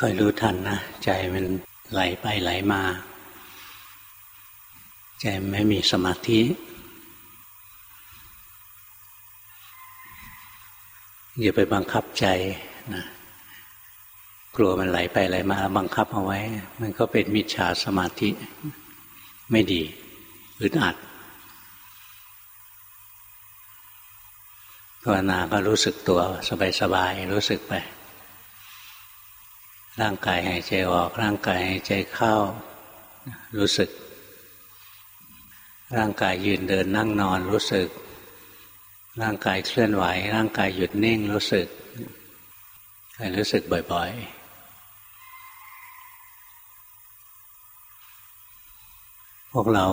คอยรู้ทันนะ ใจมันไหลไปไหลมา ใจไม่มีสมาธิ อย่าไปบังคับใจนะกลัวมันไหลไปไหลมา บังคับเอาไว้ มันก็เป็นมิจฉาสมาธิ ไม่ดีอึดอัดภาวนาก็รู้สึกตัวสบายๆรู้สึกไป ร่างกายหายใจออก ร่างกายหายใจเข้า รู้สึก ร่างกายยืนเดินนั่งนอนรู้สึก ร่างกายเคลื่อนไหว ร่างกายหยุดนิ่งรู้สึกให้รู้สึกบ่อยๆ พวกเรา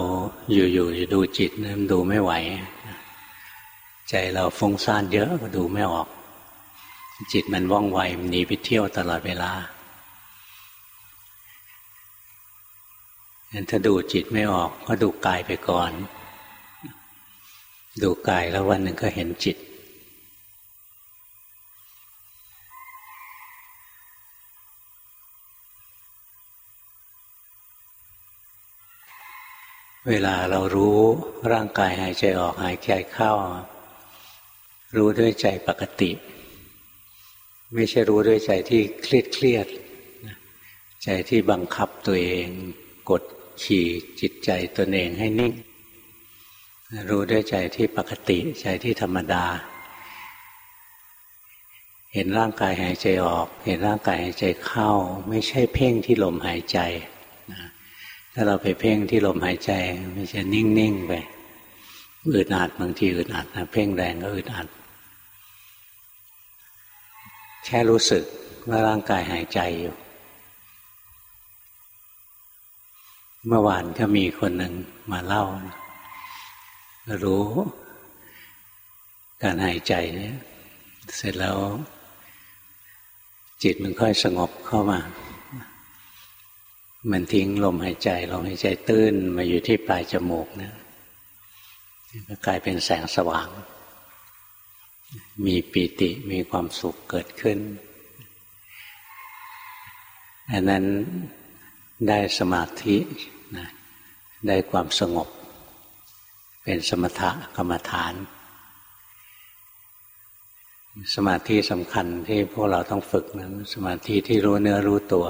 อยู่ๆดูจิตนะมันดูไม่ไหว ใจเราฟุ้งซ่านเยอะก็ดูไม่ออกจิตมันว่องไวมันหนีไปเที่ยวตลอดเวลา ถ้าดูจิตไม่ออกก็ดูกายไปก่อน ดูกายแล้ววันหนึ่งก็เห็นจิต เวลาเรารู้ร่างกายหายใจออกหายใจเข้า รู้ด้วยใจปกติ ไม่ใช่รู้ด้วยใจที่เครียดเครียดใจที่บังคับตัวเองกด ขี่จิตใจตนเองให้นิ่ง รู้ด้วยใจที่ปกติใจที่ธรรมดา เห็นร่างกายหายใจออก เห็นร่างกายหายใจเข้า ไม่ใช่เพ่งที่ลมหายใจถ้าเราไปเพ่งที่ลมหายใจมันจะนิ่งๆไปอึดอัดบางทีอึดอัดนะเพ่งแรงก็อึดอัดแค่รู้สึกว่าร่างกายหายใจอยู่ เมื่อวานก็มีคนหนึ่งมาเล่า รู้ การหายใจเนี่ยเสร็จแล้ว จิตมันค่อยสงบเข้ามา มันทิ้งลมหายใจลมหายใจตื้นมาอยู่ที่ปลายจมูกนะก็กลายเป็นแสงสว่าง มีปีติมีความสุขเกิดขึ้นอันนั้น ได้สมาธินะได้ความสงบ เป็นสมถะกรรมฐาน สมาธิสำคัญที่พวกเราต้องฝึกนะสมาธิที่รู้เนื้อรู้ตัว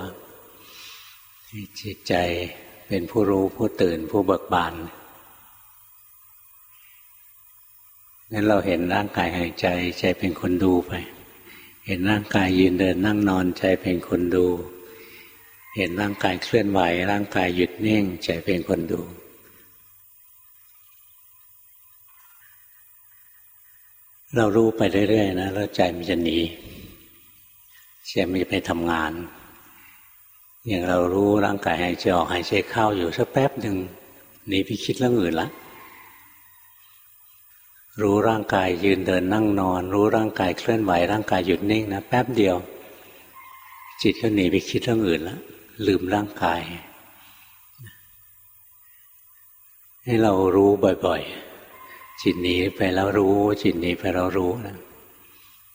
จิตใจเป็นผู้รู้ผู้ตื่นผู้เบิกบานงั้นเราเห็นร่างกายหายใจใจเป็นคนดูไป เห็นร่างกายยืนเดินนั่งนอนใจเป็นคนดู เห็นร่างกายเคลื่อนไหว ร่างกายหยุดนิ่งใจเป็นคนดูเรารู้ไปเรื่อยๆนะแล้วใจมันจะหนีใจมันจะไปทำงาน อย่างเรารู้ร่างกายหายใจออกหายใจเข้าอยู่สักแป๊บหนึ่งหนีไปคิดเรื่องอื่นละ รู้ร่างกายยืนเดินนั่งนอน รู้ร่างกายเคลื่อนไหวร่างกายหยุดนิ่งนะแป๊บเดียว จิตก็หนีไปคิดเรื่องอื่นและ ลืมร่างกาย ให้เรารู้บ่อยๆ จิตหนีไปแล้วรู้ จิตหนีไปเรารู้นะ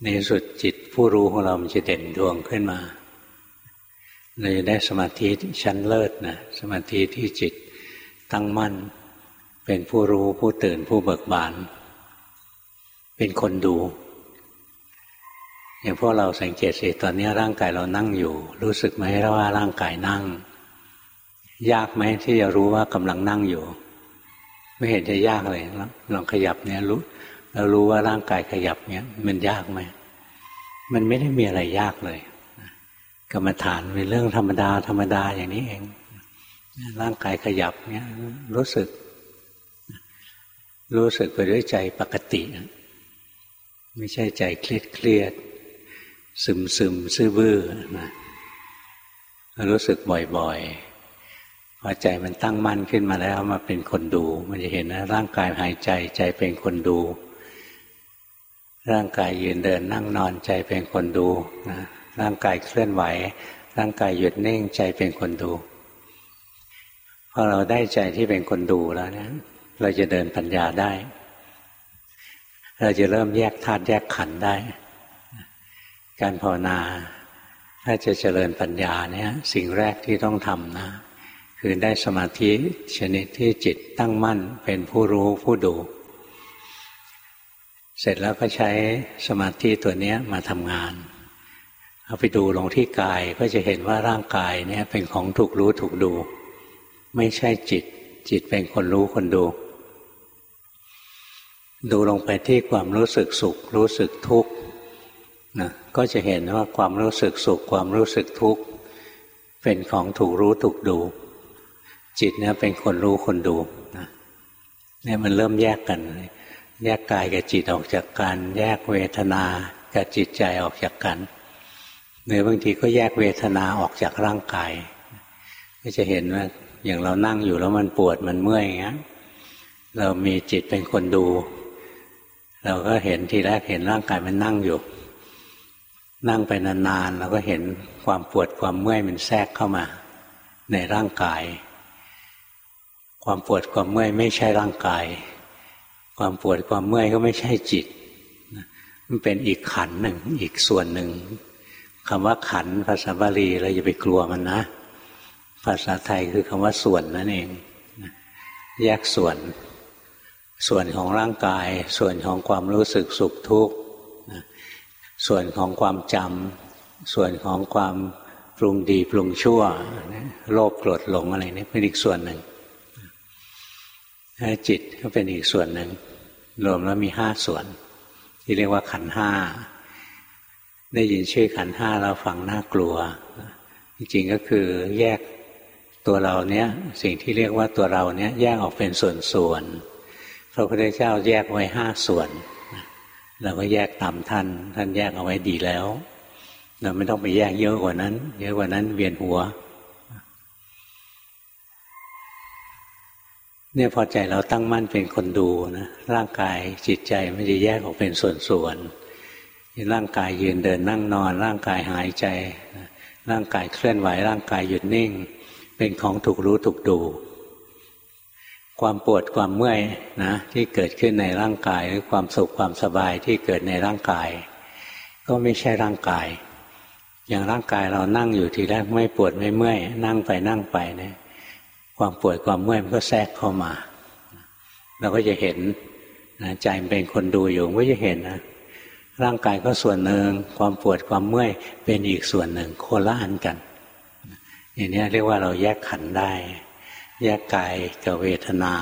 ในสุดจิตผู้รู้ของเรามันจะเด่นดวงขึ้นมาเราจะได้สมาธิชั้นเลิศนะสมาธิที่จิตตั้งมั่น เป็นผู้รู้ผู้ตื่นผู้เบิกบาน เป็นคนดู อย่างพวกเราสังเกตสิตอนนี้ร่างกายเรานั่งอยู่ รู้สึกไหมว่าร่างกายนั่ง ยากไหมที่จะรู้ว่ากำลังนั่งอยู่ ไม่เห็นจะยากเลยลองขยับเนี่ยรู้เรารู้ว่าร่างกายขยับเนี่ยมันยากไหมมันไม่ได้มีอะไรยากเลยกรรมฐานเป็นเรื่องธรรมดาธรรมดาอย่างนี้เอง ร่างกายขยับเนี่ยรู้สึก รู้สึกไปด้วยใจปกติ ไม่ใช่ใจเครียดเครียด ซึมซึมซื่อบื้อนะรู้สึกบ่อยๆพอใจมันตั้งมั่นขึ้นมาแล้วมาเป็นคนดู มันจะเห็นนะร่างกายหายใจใจเป็นคนดู ร่างกายยืนเดินนั่งนอนใจเป็นคนดูนะร่างกายเคลื่อนไหว ร่างกายหยุดนิ่งใจเป็นคนดูพอเราได้ใจที่เป็นคนดูแล้วนะเราจะเดินปัญญาได้ เราจะเริ่มแยกธาตุแยกขันธ์ได้ การภาวนาถ้าจะเจริญปัญญาเนี่ยสิ่งแรกที่ต้องทำนะ คือได้สมาธิชนิดที่จิตตั้งมั่นเป็นผู้รู้ผู้ดู เสร็จแล้วก็ใช้สมาธิตัวนี้มาทำงาน เอาไปดูลงที่กายก็จะเห็นว่าร่างกายเนี่ยเป็นของถูกรู้ถูกดู ไม่ใช่จิต จิตเป็นคนรู้คนดูดูลงไปที่ความรู้สึกสุข รู้สึกทุกข์นะ ก็จะเห็นว่าความรู้สึกสุขความรู้สึกทุกข์เป็นของถูกรู้ถูกดู จิตเนี่ยเป็นคนรู้คนดูนะเนี่ยมันเริ่มแยกกัน แยกกายกับจิตออกจากกัน แยกเวทนากับจิตใจออกจากกันหรือบางทีก็แยกเวทนาออกจากร่างกาย ก็จะเห็นว่าอย่างเรานั่งอยู่แล้วมันปวดมันเมื่อยอย่างเงี้ยเรามีจิตเป็นคนดู เราก็เห็นทีแรกเห็นร่างกายมันนั่งอยู่ นั่งไปนานๆเราก็เห็นความปวดความเมื่อยมันแทรกเข้ามา ในร่างกาย ความปวดความเมื่อยไม่ใช่ร่างกาย ความปวดความเมื่อยก็ไม่ใช่จิต มันเป็นอีกขันหนึ่งอีกส่วนหนึ่งคำว่าขันภาษาบาลีเราอย่าไปกลัวมันนะ ภาษาไทยคือคำว่าส่วนนั่นเองแยกส่วน ส่วนของร่างกาย ส่วนของความรู้สึกสุขทุกข์ ส่วนของความจำส่วนของความปรุงดีปรุงชั่ว โลภโกรธหลงอะไรนี่เป็นอีกส่วนหนึ่งจิตก็เป็นอีกส่วนหนึ่ง รวมแล้วมีห้าส่วน ที่เรียกว่าขันห้าได้ยินชื่อขันห้าเราฟังน่ากลัว จริงๆก็คือแยกตัวเราเนี้ยสิ่งที่เรียกว่าตัวเราเนี้ยแยกออกเป็นส่วนๆพระพุทธเจ้าแยกไว้ห้าส่วน เราก็แยกตามท่าน ท่านแยกเอาไว้ดีแล้ว เราไม่ต้องไปแยกเยอะกว่านั้น เยอะกว่านั้นเวียนหัว เนี่ยพอใจเราตั้งมั่นเป็นคนดูนะ ร่างกายจิตใจไม่ได้แยกออกเป็นส่วนๆร่างกายยืนเดินนั่งนอน ร่างกายหายใจ ร่างกายเคลื่อนไหว ร่างกายหยุดนิ่ง เป็นของถูกรู้ถูกดู ความปวดความเมื่อยนะที่เกิดขึ้นในร่างกายหรือความสุขความสบายที่เกิดในร่างกาย ก็ไม่ใช่ร่างกาย อย่างร่างกายเรานั่งอยู่ทีแรกไม่ปวดไม่เมื่อย นั่งไปนั่งไปเนี่ยความปวดความเมื่อยมันก็แทรกเข้ามา เราก็จะเห็นนะใจเป็นคนดูอยู่ก็จะเห็นนะร่างกายก็ส่วนหนึ่งความปวดความเมื่อยเป็นอีกส่วนหนึ่งโคละอันกันอย่างนี้เรียกว่าเราแยกขันได้ แยกกายกับเวทนา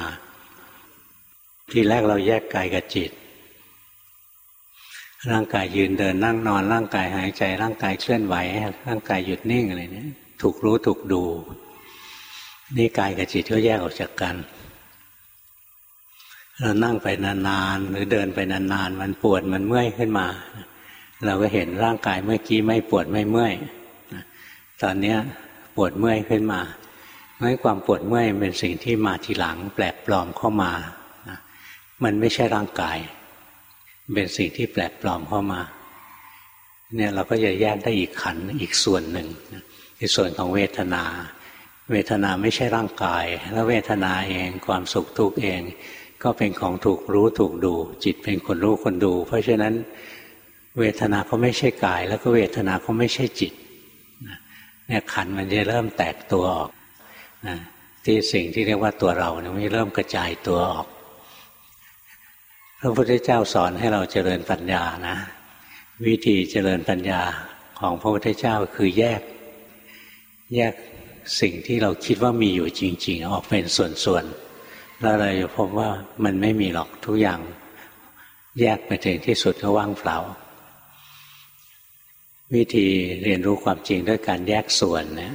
ที่แรกเราแยกกายกับจิต ร่างกายยืนเดินนั่งนอน ร่างกายหายใจ ร่างกายเคลื่อนไหว ร่างกายหยุดนิ่งอะไรนี้ถูกรู้ถูกดู นี่กายกับจิตก็แยกออกจากกันเรานั่งไปนานๆหรือเดินไปนานๆมันปวดมันเมื่อยขึ้นมา เราก็เห็นร่างกายเมื่อกี้ไม่ปวดไม่เมื่อยตอนนี้ปวดเมื่อยขึ้นมา เพราะความปวดเมื่อยเป็นสิ่งที่มาทีหลังแปลกปลอมเข้ามามันไม่ใช่ร่างกาย เป็นสิ่งที่แปลกปลอมเข้ามาเนี่ยเราก็จะแยกได้อีกขันอีกส่วนหนึ่งในส่วนของเวทนา เวทนาไม่ใช่ร่างกาย แล้วเวทนาเองความสุขทุกข์เอง ก็เป็นของถูกรู้ถูกดู จิตเป็นคนรู้คนดู เพราะฉะนั้นเวทนาก็ไม่ใช่กาย แล้วก็เวทนาก็ไม่ใช่จิตเนี่ยขันมันจะเริ่มแตกตัวออก นะที่สิ่งที่เรียกว่าตัวเราเนี่ยมันเริ่มกระจายตัวออก พระพุทธเจ้าสอนให้เราเจริญปัญญานะ วิธีเจริญปัญญาของพระพุทธเจ้าคือแยก แยกสิ่งที่เราคิดว่ามีอยู่จริง ๆ ออกเป็นส่วนๆแล้วเราจะพบว่ามันไม่มีหรอกทุกอย่าง แยกไปถึงที่สุดก็ว่างเปล่า วิธีเรียนรู้ความจริงด้วยการแยกส่วนเนี่ย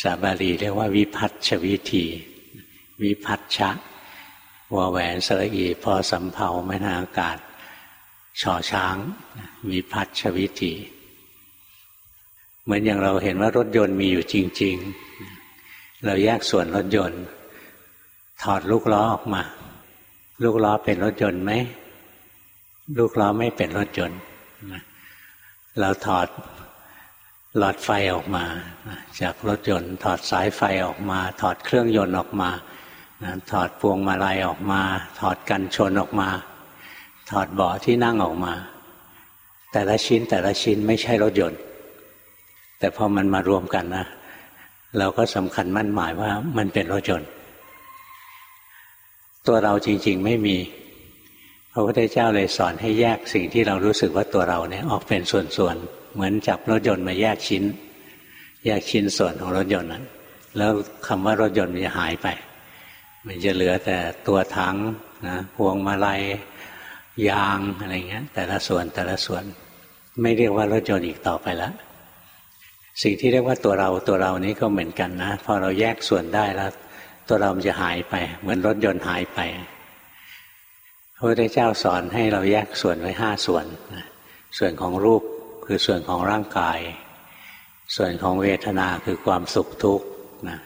สาบาลีเรียกว่าวิพัฒชวิธี วิพัฒชะวแหวนสระอีพอสำเพาไม่นาอากาศช่อช้าง วิพัฒชวิธี เหมือนอย่างเราเห็นว่ารถยนต์มีอยู่จริง ๆ เราแยกส่วนรถยนต์ ถอดลูกล้อออกมา ลูกล้อเป็นรถยนต์ไหมลูกล้อไม่เป็นรถยนต์เราถอด หลอดไฟออกมา จากรถยนต์ ถอดสายไฟออกมา ถอดเครื่องยนต์ออกมาถอดพวงมาลัยออกมา ถอดกันชนออกมา ถอดเบาะที่นั่งออกมา แต่ละชิ้นแต่ละชิ้นไม่ใช่รถยนต์ แต่พอมันมารวมกันนะเราก็สำคัญมั่นหมายว่ามันเป็นรถยนต์ ตัวเราจริง ๆ ไม่มีพระพุทธเจ้าเลยสอนให้แยกสิ่งที่เรารู้สึกว่าตัวเราเนี่ยออกเป็นส่วนๆ เหมือนจับรถยนต์มาแยกชิ้น แยกชิ้นส่วนของรถยนต์นั้นแล้วคำว่ารถยนต์มันจะหายไป มันจะเหลือแต่ตัวถังนะพวงมาลัยยางอะไรเงี้ย แต่ละส่วนแต่ละส่วน ไม่เรียกว่ารถยนต์อีกต่อไปแล้วสิ่งที่เรียกว่าตัวเราตัวเรานี้ก็เหมือนกันนะพอเราแยกส่วนได้แล้ว ตัวเรามันจะหายไป เหมือนรถยนต์หายไปพระพุทธเจ้าสอนให้เราแยกส่วนไว้ห้าส่วน ส่วนของรูป คือส่วนของร่างกาย ส่วนของเวทนาคือความสุขทุกข์นะ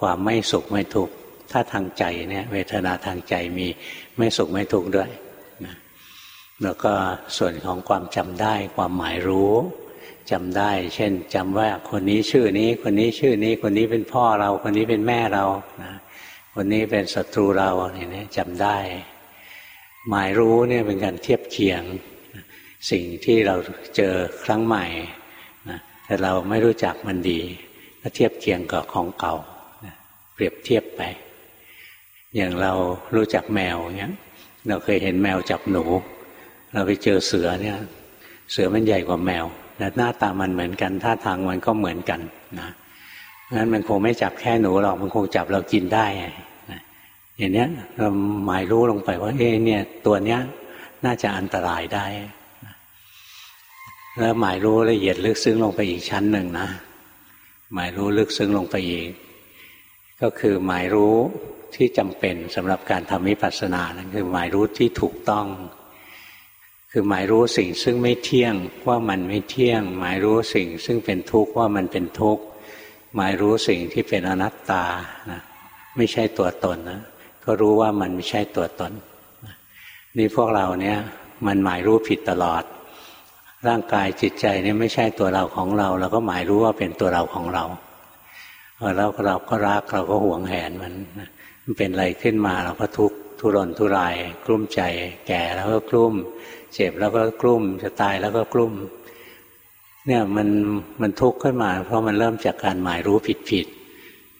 ความไม่สุขไม่ทุกข์ถ้าทางใจเนี่ยเวทนาทางใจมีไม่สุขไม่ทุกข์ด้วยนะแล้วก็ส่วนของความจำได้ความหมายรู้จำได้ เช่นจำว่าคนนี้ชื่อนี้ คนนี้ชื่อนี้ คนนี้เป็นพ่อเรา คนนี้เป็นแม่เรานะคนนี้เป็นศัตรูเราเนี่ยจำได้ หมายรู้เนี่ยเป็นการเทียบเคียง สิ่งที่เราเจอครั้งใหม่นะแต่เราไม่รู้จักมันดีก็เทียบเคียงกับของเก่าเปรียบเทียบไป อย่างเรารู้จักแมวเนี้ยเราเคยเห็นแมวจับหนู เราไปเจอเสือเนี่ย เสือมันใหญ่กว่าแมวแต่หน้าตามันเหมือนกันท่าทางมันก็เหมือนกันนะงั้นมันคงไม่จับแค่หนูหรอกมันคงจับเรากินได้นะอย่างนี้เราหมายรู้ลงไปว่า เอ๊เนี่ยตัวเนี้ยน่าจะอันตรายได้ แล้วหมายรู้ละเอียดลึกซึ้งลงไปอีกชั้นหนึ่งนะ หมายรู้ลึกซึ้งลงไปอีก ก็คือหมายรู้ที่จำเป็นสำหรับการทำวิปัสสนานั่นคือหมายรู้ที่ถูกต้อง คือหมายรู้สิ่งซึ่งไม่เที่ยงว่ามันไม่เที่ยง หมายรู้สิ่งซึ่งเป็นทุกข์ว่ามันเป็นทุกข์หมายรู้สิ่งที่เป็นอนัตตานะไม่ใช่ตัวตนนะก็รู้ว่ามันไม่ใช่ตัวตนนี่พวกเราเนี่ยมันหมายรู้ผิดตลอด ร่างกายจิตใจนี่ไม่ใช่ตัวเราของเรา เราก็หมายรู้ว่าเป็นตัวเราของเราแล้วเราก็รักเราก็หวงแหนมันมันเป็นอะไรขึ้นมาเราก็ทุกข์ทุรนทุราย กลุ้มใจ แก่แล้วก็กลุ้ม เจ็บแล้วก็กลุ้มจะตายแล้วก็กลุ้ม เนี่ยมันมันทุกข์ขึ้นมา เพราะมันเริ่มจากการหมายรู้ผิดผิด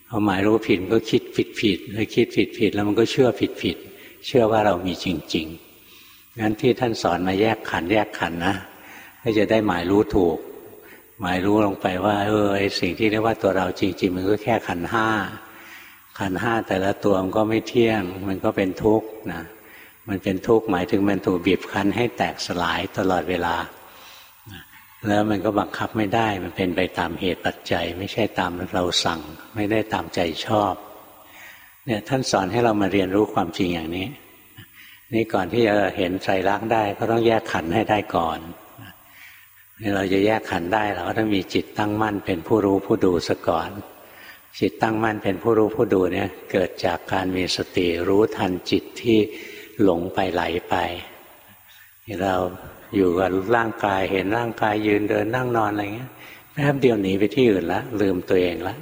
พอหมายรู้ผิดก็คิดผิดผิดพอคิดผิดผิดแล้วมันก็เชื่อผิดผิดเชื่อว่าเรามีจริงๆงั้นที่ท่านสอนมาแยกขันแยกขันนะ ก็จะได้หมายรู้ถูก หมายรู้ลงไปว่า เออไอสิ่งที่เรียกว่าตัวเราจริง ๆ มันก็แค่ขันห้าขันห้าแต่ละตัวมันก็ไม่เที่ยง มันก็เป็นทุกข์นะมันเป็นทุกข์หมายถึงมันถูกบีบคั้นให้แตกสลายตลอดเวลา แล้วมันก็บังคับไม่ได้ มันเป็นไปตามเหตุปัจจัย ไม่ใช่ตามเราสั่ง ไม่ได้ตามใจชอบ เนี่ยท่านสอนให้เรามาเรียนรู้ความจริงอย่างนี้ นี่ก่อนที่จะเห็นใจรักได้ก็ต้องแยกขันให้ได้ก่อน เราจะแยกขันได้เราก็ต้องมีจิตตั้งมั่นเป็นผู้รู้ผู้ดูซะก่อน จิตตั้งมั่นเป็นผู้รู้ผู้ดูเนี่ยเกิดจากการมีสติรู้ทันจิตที่หลงไปไหลไป เราอยู่กับร่างกายเห็นร่างกายยืนเดินนั่งนอนอะไรเงี้ยแป๊บเดียวหนีไปที่อื่นละลืมตัวเองละ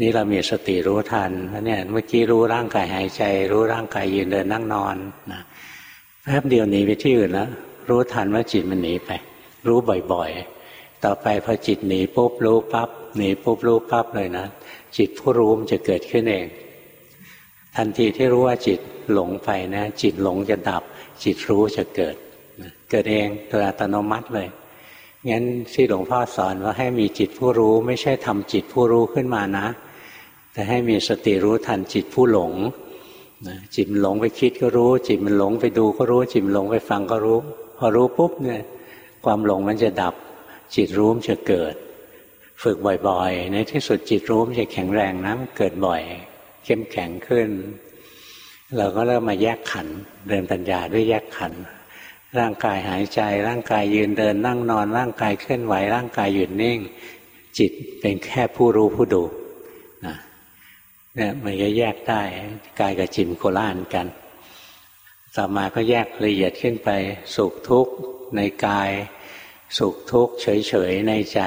นี่เรามีสติรู้ทันเนี่ยเมื่อกี้รู้ร่างกายหายใจ รู้ร่างกายยืนเดินนั่งนอนนะแป๊บเดียวหนีไปที่อื่นแล้วรู้ทันว่าจิตมันหนีไป รู้บ่อยๆ ต่อไปพอจิตหนีปุ๊บรู้ปั๊บหนีปุ๊บรู้ปั๊บเลยนะ จิตผู้รู้มันจะเกิดขึ้นเอง ทันทีที่รู้ว่าจิตหลงไปนะ จิตหลงจะดับ จิตรู้จะเกิด เกิดเองโดยอัตโนมัติเลยงั้นที่หลวงพ่อสอนว่าให้มีจิตผู้รู้ไม่ใช่ทำจิตผู้รู้ขึ้นมานะ แต่ให้มีสติรู้ทันจิตผู้หลงจิตมันหลงไปคิดก็รู้ จิตมันหลงไปดูก็รู้ จิตมันหลงไปฟังก็รู้ พอรู้ปุ๊บเนี่ย ความหลงมันจะดับ จิตรู้มันจะเกิด ฝึกบ่อยๆ ในที่สุดจิตรู้มันจะแข็งแรงนะมันเกิดบ่อย เข้มแข็งขึ้น เราก็เริ่มมาแยกขันเดินปัญญาด้วยแยกขันร่างกายหายใจ ร่างกายยืนเดิน นั่งนอน ร่างกายเคลื่อนไหว ร่างกายหยุดนิ่ง จิตเป็นแค่ผู้รู้ผู้ดูนะเนี่ยมันจะแยกได้กายกับจิตโคล่านกัน ต่อมาก็แยกละเอียดขึ้นไป สุขทุกข์ในกาย สุขทุกข์เฉยๆในใจ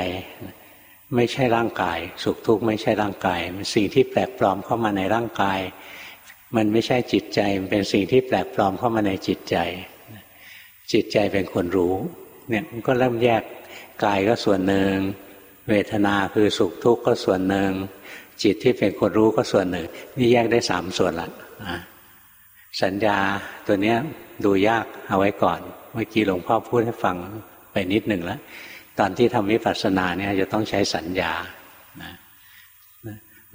ไม่ใช่ร่างกาย สุขทุกข์ไม่ใช่ร่างกาย มันสิ่งที่แปลกปลอมเข้ามาในร่างกาย มันไม่ใช่จิตใจ มันเป็นสิ่งที่แปลกปลอมเข้ามาในจิตใจ จิตใจเป็นคนรู้เนี่ยมันก็เริ่มแยกกายก็ส่วนหนึ่ง เวทนาคือสุขทุกข์ก็ส่วนหนึ่งจิตที่เป็นคนรู้ก็ส่วนหนึ่ง นี่แยกได้สามส่วนละ สัญญาตัวเนี้ยดูยากเอาไว้ก่อน เมื่อกี้หลวงพ่อพูดให้ฟังไปนิดหนึ่งแล้ว ตอนที่ทำวิปัสสนาเนี่ยจะต้องใช้สัญญานะ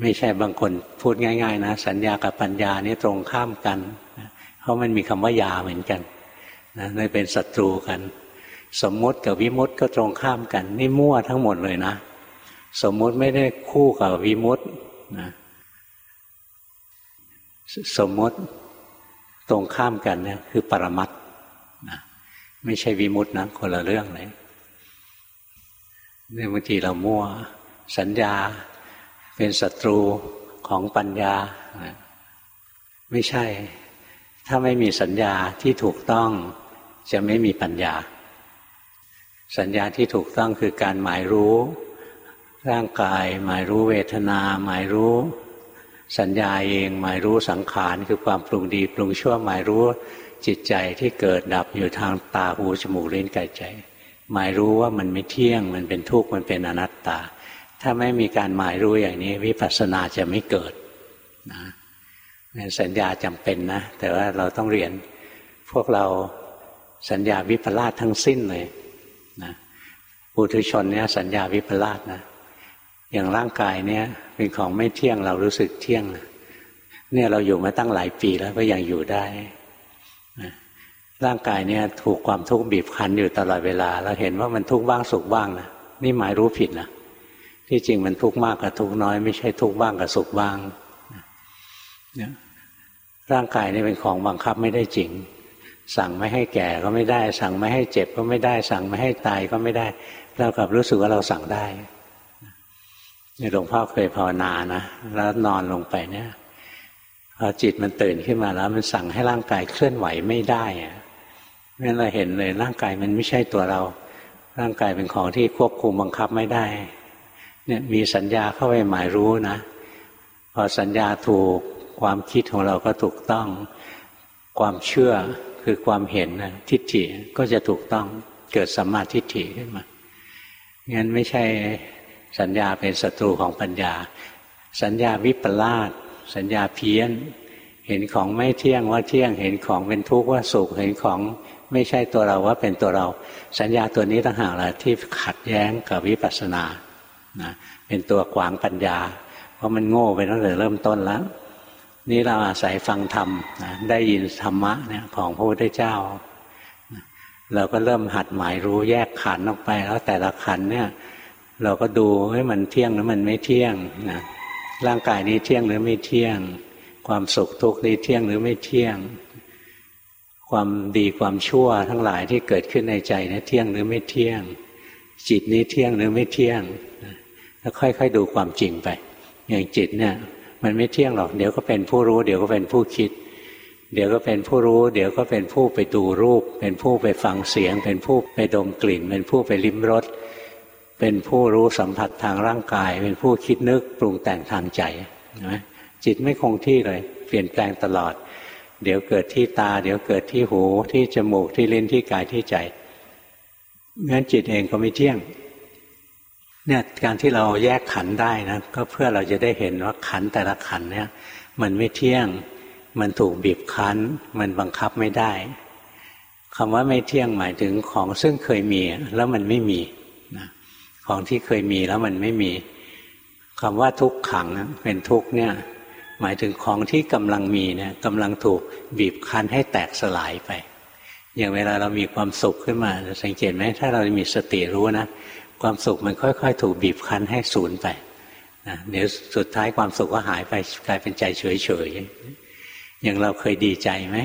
ไม่ใช่บางคนพูดง่าย ๆ นะ สัญญากับปัญญานี่ตรงข้ามกัน เพราะมันมีคำว่ายาเหมือนกันนะเลยเป็นศัตรูกัน สมมติกับวิมุตติก็ตรงข้ามกัน นี่มั่วทั้งหมดเลยนะ สมมติไม่ได้คู่กับวิมุตตินะสมมติ ตรงข้ามกันเนี่ย คือปรมัตนะไม่ใช่วิมุตตินะคนละเรื่องเลยเนี่ยบางทีเรามั่ว สัญญาเป็นศัตรูของปัญญา ไม่ใช่ ถ้าไม่มีสัญญาที่ถูกต้องจะไม่มีปัญญา สัญญาที่ถูกต้องคือการหมายรู้ ร่างกาย หมายรู้เวทนา หมายรู้ สัญญาเองหมายรู้สังขารคือความปรุงดีปรุงชั่วหมายรู้จิตใจที่เกิดดับอยู่ทางตาหูจมูกลิ้นกายใจ หมายรู้ว่ามันไม่เที่ยง มันเป็นทุกข์มันเป็นอนัตตา ถ้าไม่มีการหมายรู้อย่างนี้ วิปัสสนาจะไม่เกิดนะสัญญาจำเป็นนะ แต่ว่าเราต้องเรียนพวกเราสัญญาวิปลาสทั้งสิ้นเลยนะปุถุชนเนี่ยสัญญาวิปลาสนะ อย่างร่างกายเนี่ย เป็นของไม่เที่ยงเรารู้สึกเที่ยง เนี่ยเราอยู่มาตั้งหลายปีแล้วก็ยังอยู่ได้ร่างกายเนี่ยถูกความทุกข์บีบคั้นอยู่ตลอดเวลา เราเห็นว่ามันทุกข์บ้างสุขบ้างนะนี่หมายรู้ผิดนะที่จริงมันทุกข์มากกับทุกข์น้อย ไม่ใช่ทุกข์บ้างกับสุขบ้างร่างกายนี่เป็นของบังคับไม่ได้จริง สั่งไม่ให้แก่ก็ไม่ได้ สั่งไม่ให้เจ็บก็ไม่ได้ สั่งไม่ให้ตายก็ไม่ได้เรากลับรู้สึกว่าเราสั่งได้ หลวงพ่อเคยภาวนานะแล้วนอนลงไปเนี่ยพอจิตมันตื่นขึ้นมาแล้ว มันสั่งให้ร่างกายเคลื่อนไหวไม่ได้อะนั่นเราเห็นเลยร่างกายมันไม่ใช่ตัวเรา ร่างกายเป็นของที่ควบคุมบังคับไม่ได้ เนี่ยมีสัญญาเข้าไปหมายรู้นะ พอสัญญาถูกความคิดของเราก็ถูกต้อง ความเชื่อคือความเห็นนะทิฏฐิก็จะถูกต้องเกิดสัมมาทิฏฐิขึ้นมางั้นไม่ใช่ สัญญาเป็นศัตรูของปัญญา สัญญาวิปลาสสัญญาเพี้ยน เห็นของไม่เที่ยงว่าเที่ยง เห็นของเป็นทุกข์ว่าสุข เห็นของไม่ใช่ตัวเราว่าเป็นตัวเรา สัญญาตัวนี้ต่างหากแหละที่ขัดแย้งกับวิปัสสนานะเป็นตัวขวางปัญญา เพราะมันโง่ไปตั้งแต่เริ่มต้นแล้ว นี่เราอาศัยฟังธรรมนะได้ยินธรรมะเนี่ยของพระพุทธเจ้าเราก็เริ่มหัดหมายรู้แยกขันออกไป แล้วแต่ละขันเนี่ย เราก็ดูให้มันเที่ยงหรือมันไม่เที่ยงนะร่างกายนี้เที่ยงหรือไม่เที่ยง ความสุขทุกข์นี้เที่ยงหรือไม่เที่ยง ความดีความชั่วทั้งหลายที่เกิดขึ้นในใจนี้เที่ยงหรือไม่เที่ยง จิตนี้เที่ยงหรือไม่เที่ยง แล้วค่อยๆดูความจริงไป อย่างจิตเนี่ย มันไม่เที่ยงหรอก เดี๋ยวก็เป็นผู้รู้ เดี๋ยวก็เป็นผู้คิด เดี๋ยวก็เป็นผู้รู้ เดี๋ยวก็เป็นผู้ไปดูรูป เป็นผู้ไปฟังเสียง เป็นผู้ไปดมกลิ่น เป็นผู้ไปลิ้มรสเเป็นผู้รู้สัมผัสทางร่างกาย เป็นผู้คิดนึกปรุงแต่งทางใจนะจิตไม่คงที่เลย เปลี่ยนแปลงตลอด เดี๋ยวเกิดที่ตา เดี๋ยวเกิดที่หูที่จมูกที่ลิ้นที่กายที่ใจงั้นจิตเองก็ไม่เที่ยงเนี่ยการที่เราแยกขันได้นะก็เพื่อเราจะได้เห็นว่าขันแต่ละขันเนี่ย มันไม่เที่ยง มันถูกบีบคั้น มันบังคับไม่ได้คำว่าไม่เที่ยงหมายถึงของซึ่งเคยมีแล้วมันไม่มีนะ ของที่เคยมีแล้วมันไม่มีคำว่าทุกขังเป็นทุกเนี่ย หมายถึงของที่กำลังมีเนี่ยกำลังถูกบีบคั้นให้แตกสลายไป อย่างเวลาเรามีความสุขขึ้นมาสังเกตไหมถ้าเรามีสติรู้นะความสุขมันค่อย ๆ ถูกบีบคั้นให้สูญไปนะเดี๋ยวสุดท้ายความสุขก็หายไปกลายเป็นใจเฉยๆอย่างเราเคยดีใจไหม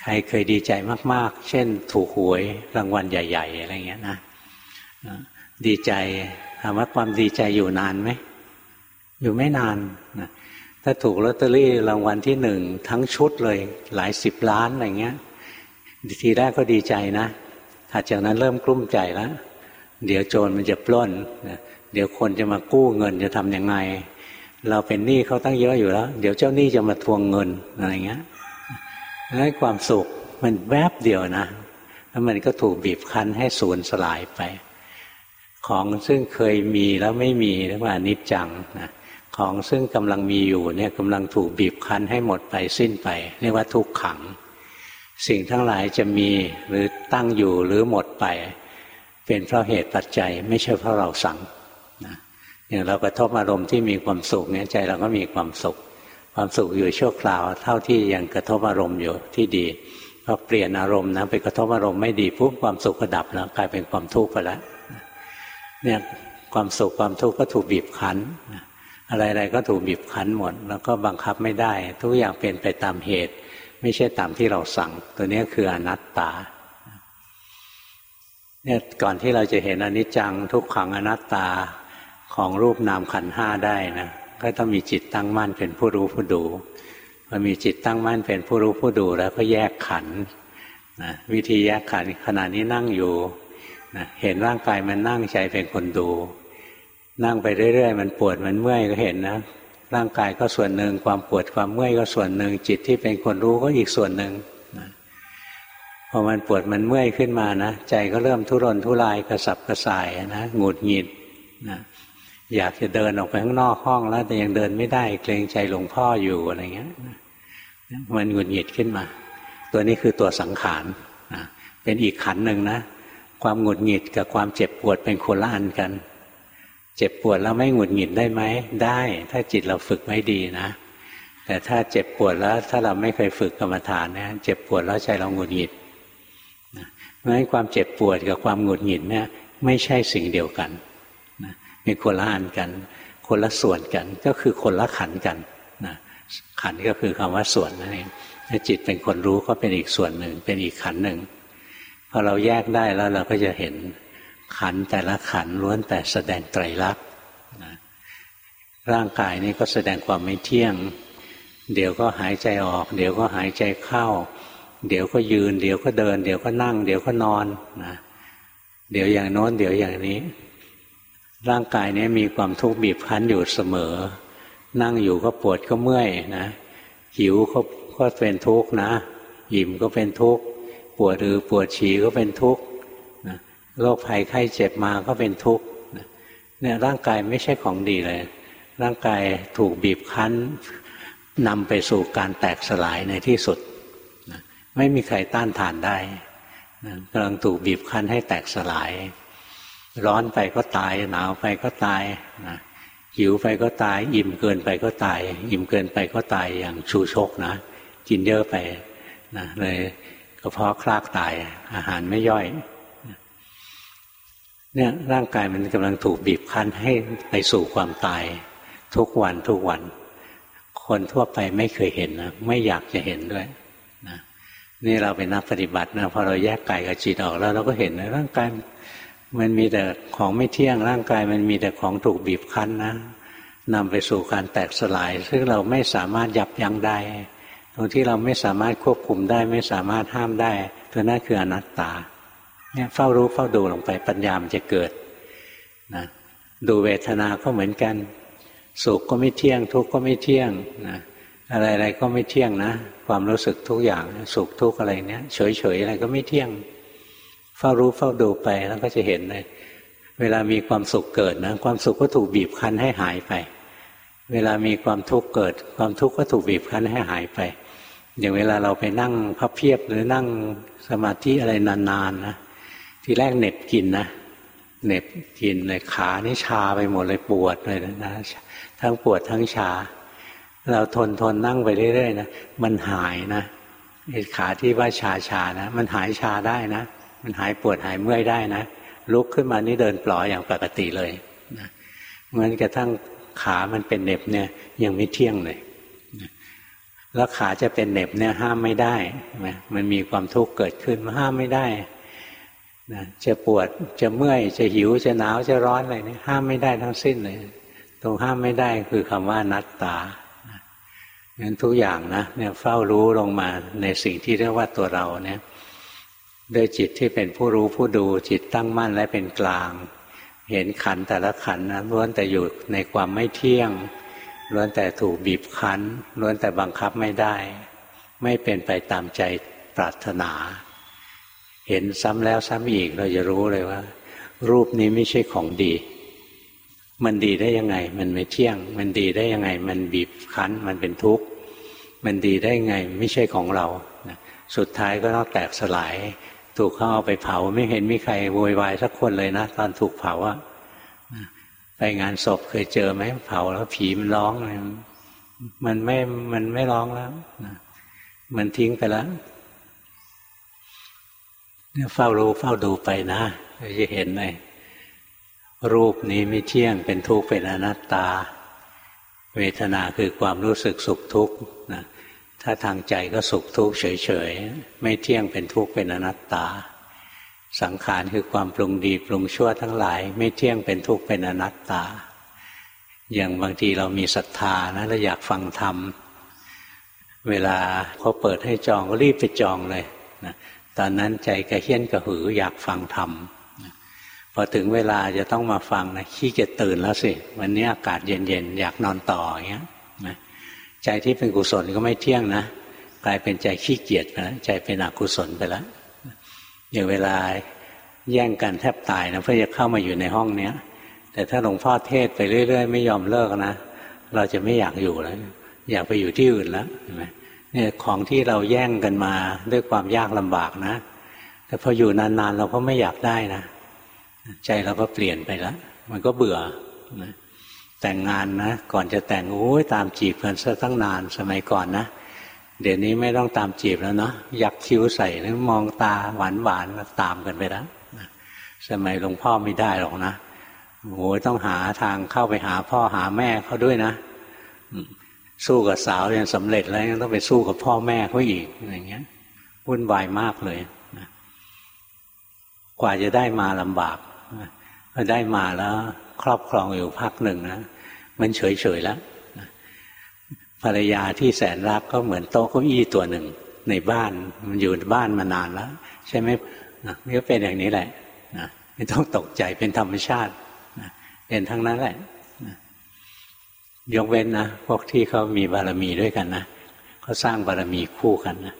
ใครเคยดีใจมาก ๆ เช่น ถูกหวยรางวัลใหญ่ ๆ อะไรเงี้ยนะ ดีใจถามว่าความดีใจอยู่นานไหมอยู่ไม่นานนะถ้าถูกลอตเตอรี่รางวัลที่หนึ่งทั้งชุดเลย หลายสิบล้านอะไรเงี้ยทีแรกก็ดีใจนะถัดจากนั้นเริ่มกลุ้มใจแล้วเดี๋ยวโจรมันจะปล้นเดี๋ยวคนจะมากู้เงินจะทำยังไง เราเป็นหนี้เขาตั้งเยอะอยู่แล้ว เดี๋ยวเจ้าหนี้จะมาทวงเงินอะไรเงี้ยให้ความสุขมันแวบเดียวนะแล้วมันก็ถูกบีบคั้นให้สูญสลายไป ของซึ่งเคยมีแล้วไม่มีเรียกว่านิจจังนะของซึ่งกำลังมีอยู่เนี่ยกำลังถูกบีบคั้นให้หมดไปสิ้นไป เรียกว่าทุกขัง สิ่งทั้งหลายจะมีหรือตั้งอยู่หรือหมดไป เป็นเพราะเหตุปัจจัย ไม่ใช่เพราะเราสั่งนะอย่างเรากระทบอารมณ์ที่มีความสุขเนี่ยใจเราก็มีความสุข ความสุขอยู่ชั่วคราว เท่าที่ยังกระทบอารมณ์อยู่ที่ดีพอเปลี่ยนอารมณ์นะไปกระทบอารมณ์ไม่ดีปุ๊บความสุขก็ดับแล้วกลายเป็นความทุกข์ไปแล้ว เนี่ยความสุขความทุกข์ก็ถูกบีบคั้นอะไรๆก็ถูกบีบคั้นหมด แล้วก็บังคับไม่ได้ ทุกอย่างเป็นไปตามเหตุ ไม่ใช่ตามที่เราสั่ง ตัวนี้คืออนัตตาเนี่ยก่อนที่เราจะเห็นอนิจจังทุกขังอนัตตาของรูปนามขันห้าได้นะก็ต้องมีจิตตั้งมั่นเป็นผู้รู้ผู้ดูพอมีจิตตั้งมั่นเป็นผู้รู้ผู้ดูแล้วก็แยกขันนะวิธีแยกขันขณะนี้นั่งอยู่ นะเห็นร่างกายมันนั่งใจเป็นคนดู นั่งไปเรื่อยๆ มันปวดมันเมื่อยก็เห็นนะ ร่างกายก็ส่วนหนึ่งความปวดความเมื่อยก็ส่วนหนึ่งจิตที่เป็นคนรู้ก็อีกส่วนหนึ่งนะพอมันปวดมันเมื่อยขึ้นมานะ ใจก็เริ่มทุรนทุรายกระสับกระส่ายนะหงุดหงิดนะอยากจะเดินออกไปข้างนอกห้องแล้ว แต่ยังเดินไม่ได้เกรงใจหลวงพ่ออยู่อะไรเงี้ยมันหงุดหงิดขึ้นมา ตัวนี้คือตัวสังขารนะเป็นอีกขันหนึ่งนะ ความหงุดหงิดกับความเจ็บปวดเป็นคนละอันกัน เจ็บปวดแล้วไม่หงุดหงิดได้ไหมได้ ถ้าจิตเราฝึกไม่ดีนะ แต่ถ้าเจ็บปวดแล้วถ้าเราไม่เคยฝึกกรรมฐานเนี่ยเจ็บปวดแล้วใจเราหงุดหงิดเพราะฉะนั้นความเจ็บปวดกับความหงุดหงิดเนี่ยไม่ใช่สิ่งเดียวกันเป็นคนละอันกัน คนละส่วนกันก็คือคนละขันกันนะขันก็คือคำว่าส่วนนั่นเองถ้าจิตเป็นคนรู้ก็เป็นอีกส่วนหนึ่งเป็นอีกขันหนึ่ง พอเราแยกได้แล้วเราก็จะเห็นขันแต่ละขันล้วนแต่แสดงไตรลักษณ์ร่างกายนี้ก็แสดงความไม่เที่ยง เดี๋ยวก็หายใจออก เดี๋ยวก็หายใจเข้า เดี๋ยวก็ยืน เดี๋ยวก็เดิน เดี๋ยวก็นั่ง เดี๋ยวก็นอนนะเดี๋ยวอย่างโน้นเดี๋ยวอย่างนี้ ร่างกายนี้มีความทุกข์บีบคั้นอยู่เสมอ นั่งอยู่ก็ปวดก็เมื่อยนะหิวก็ก็เป็นทุกข์นะ หิมก็เป็นทุกข์ ปวดหรือปวดฉี่ก็เป็นทุกข์โรคภัยไข้เจ็บมาก็เป็นทุกข์เนี่ยร่างกายไม่ใช่ของดีเลย ร่างกายถูกบีบคั้นนำไปสู่การแตกสลายในที่สุด ไม่มีใครต้านทานได้กำลังถูกบีบคั้นให้แตกสลาย ร้อนไปก็ตาย หนาวไปก็ตายหิวไปก็ตาย อิ่มเกินไปก็ตาย อิ่มเกินไปก็ตายอย่างชูชกนะ กินเยอะไปนะเลย กระเพาะคลากตาย อาหารไม่ย่อย เนี่ยร่างกายมันกำลังถูกบีบคั้นให้ไปสู่ความตาย ทุกวันทุกวัน คนทั่วไปไม่เคยเห็นนะไม่อยากจะเห็นด้วยนะนี่เราเป็นนักปฏิบัตินะพอเราแยกกายกับจิตออกแล้ว เราก็เห็นนะร่างกายมันมีแต่ของไม่เที่ยงร่างกาย มันมีแต่ของถูกบีบคั้นนะนำไปสู่การแตกสลาย ซึ่งเราไม่สามารถยับยั้งได้ ตรงที่เราไม่สามารถควบคุมได้ ไม่สามารถห้ามได้ ตัวนั้นคืออนัตตา เนี่ยเฝ้ารู้เฝ้าดูลงไปปัญญามันจะเกิดนะดูเวทนาก็เหมือนกัน สุขก็ไม่เที่ยง ทุกข์ก็ไม่เที่ยงนะอะไรๆก็ไม่เที่ยงนะ ความรู้สึกทุกอย่างสุขทุกข์อะไรเนี้ยเฉยๆอะไรก็ไม่เที่ยง เฝ้ารู้เฝ้าดูไปแล้วก็จะเห็นเลยเวลามีความสุขเกิดนะ ความสุขก็ถูกบีบคั้นให้หายไป เวลามีความทุกข์เกิด ความทุกข์ก็ถูกบีบคั้นให้หายไป อย่างเวลาเราไปนั่งพับเพียบหรือนั่งสมาธิอะไรนานๆนะทีแรกเหน็บกินนะเหน็บกินเลยขานี่ชาไปหมดเลยปวดเลยนะทั้งปวดทั้งชา เราทนทนนั่งไปเรื่อยๆนะมันหายนะขาที่ว่าชาชานะ มันหายชาได้นะ มันหายปวดหายเมื่อยได้นะลุกขึ้นมานี่เดินปล่อยอย่างปกติเลยนะเหมือนกระทั่งขามันเป็นเน็บเนี่ยยังไม่เที่ยงเลย แล้วขาจะเป็นเหน็บเนี่ยห้ามไม่ได้มันมีความทุกข์เกิดขึ้นห้ามไม่ได้นะจะปวดจะเมื่อยจะหิวจะหนาวจะร้อนอะไรนี่ห้ามไม่ได้ทั้งสิ้นเลย ตรงห้ามไม่ได้คือคำว่านัตตางั้นทุกอย่างนะเนี่ยเฝ้ารู้ลงมาในสิ่งที่เรียกว่าตัวเราเนี่ยด้วยจิตที่เป็นผู้รู้ผู้ดูจิตตั้งมั่นและเป็นกลาง เห็นขันแต่ละขันนะล้วนแต่อยู่ในความไม่เที่ยง ล้วนแต่ถูกบีบคั้นล้วนแต่บังคับไม่ได้ ไม่เป็นไปตามใจปรารถนา เห็นซ้ำแล้วซ้ำอีกเราจะรู้เลยว่า รูปนี้ไม่ใช่ของดี มันดีได้ยังไง มันไม่เที่ยง มันดีได้ยังไง มันบีบคั้น มันเป็นทุกข์มันดีได้ยังไง ไม่ใช่ของเราสุดท้ายก็ต้องแตกสลาย ถูกเขาเอาไปเผาไม่เห็นมีใครโวยวายสักคนเลยนะ ตอนถูกเผาอะ ไปงานศพเคยเจอไหมเผาแล้วผีมันร้องอะไรมันไม่มันไม่ร้องแล้วมันทิ้งไปแล้วเนี่ยเฝ้ารู้เฝ้าดูไปนะจะเห็นเลยรูปนี้ไม่เที่ยงเป็นทุกข์เป็นอนัตตา เวทนาคือความรู้สึกสุขทุกข์นะถ้าทางใจก็สุขทุกข์เฉยๆ ไม่เที่ยงเป็นทุกข์เป็นอนัตตา สังขารคือความปรุงดีปรุงชั่วทั้งหลาย ไม่เที่ยงเป็นทุกข์เป็นอนัตตา อย่างบางทีเรามีศรัทธานะเราอยากฟังธรรม เวลาเขาเปิดให้จองก็รีบไปจองเลยนะตอนนั้นใจกระเฮี้ยนกระหืออยากฟังธรรมพอถึงเวลาจะต้องมาฟังนะขี้เกียจตื่นแล้วสิ วันนี้อากาศเย็นๆ อยากนอนต่ออย่างเงี้ยนะใจที่เป็นกุศลก็ไม่เที่ยงนะ กลายเป็นใจขี้เกียจไปแล้วใจเป็นอกุศลไปแล้ว อย่างเวลาแย่งกันแทบตายนะเพื่อจะเข้ามาอยู่ในห้องเนี้ย แต่ถ้าหลวงพ่อเทศไปเรื่อย ๆ ไม่ยอมเลิกนะเราจะไม่อยากอยู่แล้ว อยากไปอยู่ที่อื่นแล้วใช่ไหมเนี่ยของที่เราแย่งกันมาด้วยความยากลำบากนะ แต่พออยู่นานๆเราก็ไม่อยากได้นะ ใจเราก็เปลี่ยนไปแล้วมันก็เบื่อนะแต่งงานนะ ก่อนจะแต่งโอ้ยตามจีบกันซะตั้งนานสมัยก่อนนะ เดี๋ยวนี้ไม่ต้องตามจีบแล้วเนาะยักคิ้วใส่แล้วมองตาหวานหวานตามกันไปแล้วสมัยหลวงพ่อไม่ได้หรอกนะโอ้ยต้องหาทางเข้าไปหาพ่อหาแม่เขาด้วยนะสู้กับสาวยังสำเร็จแล้วยังต้องไปสู้กับพ่อแม่เขาอีกอะไรเงี้ยวุ่นวายมากเลยกว่าจะได้มาลำบากพอได้มาแล้ว ครอบครองอยู่พักหนึ่งนะมันเฉยเฉยแล้ว ภรรยาที่แสนรักก็เหมือนโต๊ะเก้าอี้ตัวหนึ่งในบ้านมันอยู่บ้านมานานแล้ว ใช่ไหมมันก็เป็นอย่างนี้แหละนะไม่ต้องตกใจเป็นธรรมชาตินะเป็นทั้งนั้นแหละยกเว้นนะพวกที่เขามีบารมีด้วยกันนะเขาสร้างบารมีคู่กันนะ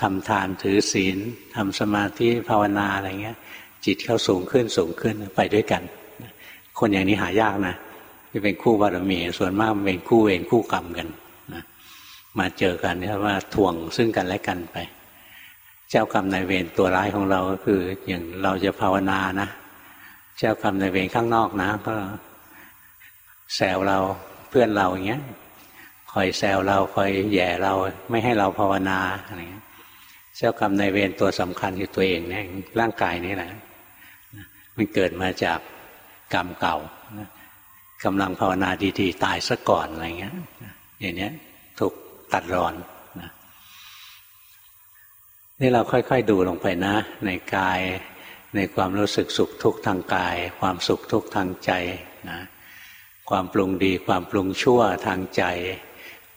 ทำทานถือศีลทำสมาธิภาวนาอะไรเงี้ย จิตเขาสูงขึ้นสูงขึ้นไปด้วยกัน คนอย่างนี้หายากนะ ที่เป็นคู่บารมี ส่วนมากเป็นคู่เวรคู่กรรมกันนะมาเจอกันเนี่ยว่าทวงซึ่งกันและกันไป เจ้ากรรมนายเวรตัวร้ายของเราก็คืออย่างเราจะภาวนานะเจ้ากรรมนายเวรข้างนอกนะ ก็แซวเราเพื่อนเราอย่างเงี้ยคอยแซวเราคอยแย่เราไม่ให้เราภาวนาอะไรเงี้ยเจ้ากรรมในเวรตัวสำคัญคือตัวเองเนี่ยร่างกายนี่แหละมันเกิดมาจากกรรมเก่า กำลังภาวนาดีๆ ตายซะก่อนอะไรเงี้ยอย่างเนี้ยถูกตัดรอนนะนี่เราค่อย ๆ ดูลงไปนะ ในกายในความรู้สึกสุขทุกข์ทางกาย ความสุขทุกข์ทางใจนะความปรุงดีความปรุงชั่วทางใจ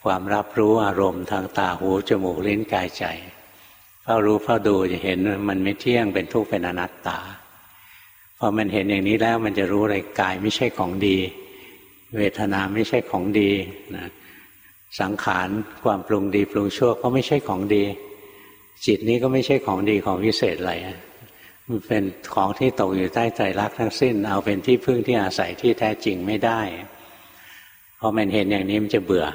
ความรับรู้อารมณ์ทางตาหูจมูกลิ้นกายใจเฝ้ารู้เฝ้าดูจะเห็นมันไม่เที่ยงเป็นทุกข์เป็นอนัตตาพอมันเห็นอย่างนี้แล้วมันจะรู้เลยกายไม่ใช่ของดี เวทนาไม่ใช่ของดีนะสังขารความปรุงดีปรุงชั่วก็ไม่ใช่ของดี จิตนี้ก็ไม่ใช่ของดีของวิเศษอะไรมันเป็นของที่ตกอยู่ใต้ใจรักทั้งสิ้น เอาเป็นที่พึ่งที่อาศัยที่แท้จริงไม่ได้พอมันเห็นอย่างนี้มันจะเบื่อ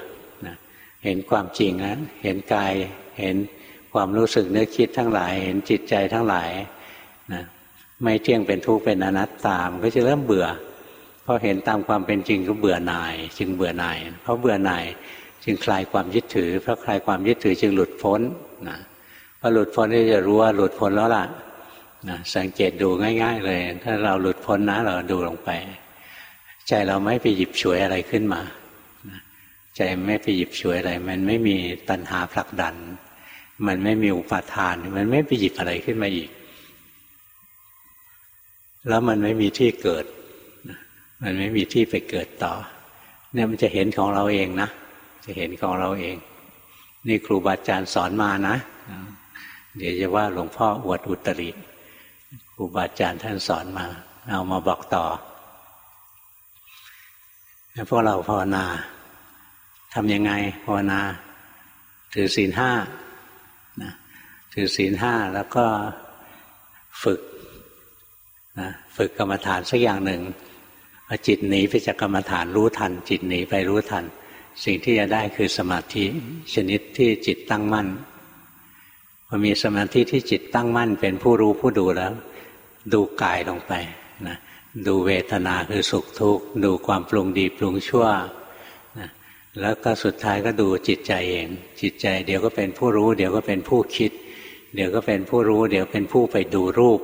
นะเห็นความจริงนะเห็นกายเห็นความรู้สึกนึกคิดทั้งหลาย เห็นจิตใจทั้งหลายนะไม่เที่ยงเป็นทุกข์เป็นอนัตตามก็จะเริ่มเบื่อ พอเห็นตามความเป็นจริงก็เบื่อหน่าย จึงเบื่อหน่ายเพราะเบื่อหน่ายจึงคลายความยึดถือเพราะคลายความยึดถือจึงหลุดพ้นนะพอหลุดพ้นก็จะรู้ว่าหลุดพ้นแล้วล่ะนะสังเกตดูง่าย ๆ เลย ถ้าเราหลุดพ้นนะ เราดูลงไป ใจเราไม่ไปหยิบฉวยอะไรขึ้นมาใจไม่ไปหยิบฉวยอะไร มันไม่มีตัณหาผลักดัน มันไม่มีอุปาทาน มันไม่ไปหยิบอะไรขึ้นมาอีก แล้วมันไม่มีที่เกิด มันไม่มีที่ไปเกิดต่อ เนี่ยมันจะเห็นของเราเองนะ จะเห็นของเราเอง นี่ครูบาอาจารย์สอนมานะ เดี๋ยวจะว่าหลวงพ่ออวดอุตริครูบาอาจารย์ท่านสอนมา เอามาบอกต่อพวกเราภาวนาทำยังไงภาวนา ถือศีลห้านะถือศีลห้าแล้วก็ฝึกนะฝึกกรรมฐานสักอย่างหนึ่ง พอจิตหนีไปจากกรรมฐานรู้ทัน จิตหนีไปรู้ทัน สิ่งที่จะได้คือสมาธิชนิดที่จิตตั้งมั่นพอมีสมาธิที่จิตตั้งมั่น เป็นผู้รู้ผู้ดูแล้ว ดูกายลงไปนะดูเวทนาคือสุขทุกข์ดูความปรุงดีปรุงชั่วนะแล้วก็สุดท้ายก็ดูจิตใจเอง จิตใจ เดี๋ยวก็เป็นผู้รู้ เดี๋ยวก็เป็นผู้คิด เดี๋ยวก็เป็นผู้รู้ เดี๋ยวเป็นผู้ไปดูรูป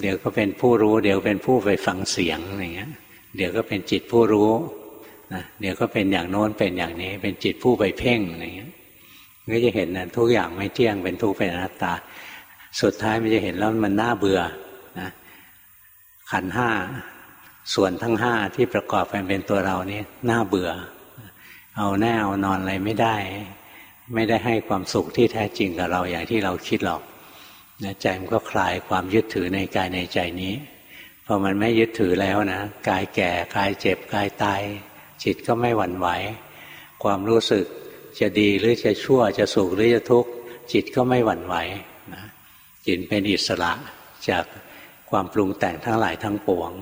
เดี๋ยวก็เป็นผู้รู้ เดี๋ยวเป็นผู้ไปฟังเสียงอย่างเงี้ย เดี๋ยวก็เป็นจิตผู้รู้นะเดี๋ยวก็เป็นอย่างโน้นเป็นอย่างนี้ เป็นจิตผู้ไปเพ่งอะไรเงี้ยก็จะเห็นนะทุกอย่างไม่เที่ยงเป็นทุกข์เป็นอนัตตา สุดท้ายมันจะเห็นแล้วมันน่าเบื่อนะขันห้าส่วนทั้งห้าที่ประกอบกันเป็นตัวเรานี่น่าเบื่อ เอาแน่เอานอนอะไรไม่ได้ ไม่ได้ให้ความสุขที่แท้จริงกับเราอย่างที่เราคิดหรอกนะใจมันก็คลายความยึดถือในกายในใจนี้ พอมันไม่ยึดถือแล้วนะกายแก่กายเจ็บกายตายจิตก็ไม่หวั่นไหว ความรู้สึกจะดีหรือจะชั่วจะสุขหรือจะทุกข์จิตก็ไม่หวั่นไหวนะจิตเป็นอิสระจากความปรุงแต่งทั้งหลายทั้งปวง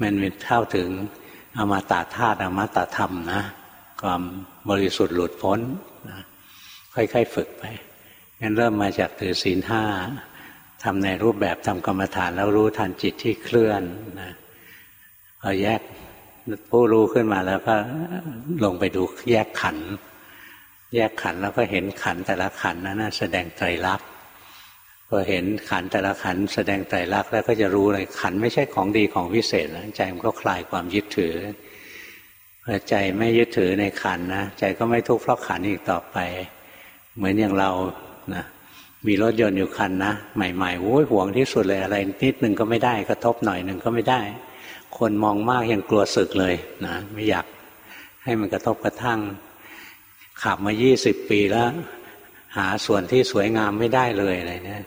มันเป็นเท่าถึงอมาตาธาตุอมาตาธรรมนะความบริสุทธิ์หลุดพ้นนะค่อยๆ ฝึกไปงั้นเริ่มมาจากถือศีลห้า ทำในรูปแบบทำกรรมฐานแล้วรู้ทันจิตที่เคลื่อนนะพอแยกผู้รู้ขึ้นมาแล้วก็ลงไปดูแยกขัน แยกขันแล้วก็เห็นขันแต่ละขันนั้นแสดงไตรลักษณ์พอเห็นขันแต่ละขันแสดงไตรลักษณ์แล้วก็จะรู้เลยขันไม่ใช่ของดีของวิเศษแล้วใจมันก็คลายความยึดถือพอใจไม่ยึดถือในขันนะใจก็ไม่ทุกข์เพราะขันอีกต่อไป เหมือนอย่างเรานะ มีรถยนต์อยู่คันนะ ใหม่ๆโอ้ยห่วงที่สุดเลยอะไร นิดหนึ่งก็ไม่ได้กระทบหน่อยหนึ่งก็ไม่ได้ คนมองมากยังกลัวสึกเลยนะไม่อยากให้มันกระทบกระทั่ง ขับมายี่สิบปีแล้ว หาส่วนที่สวยงามไม่ได้เลยอะไรเนี่ย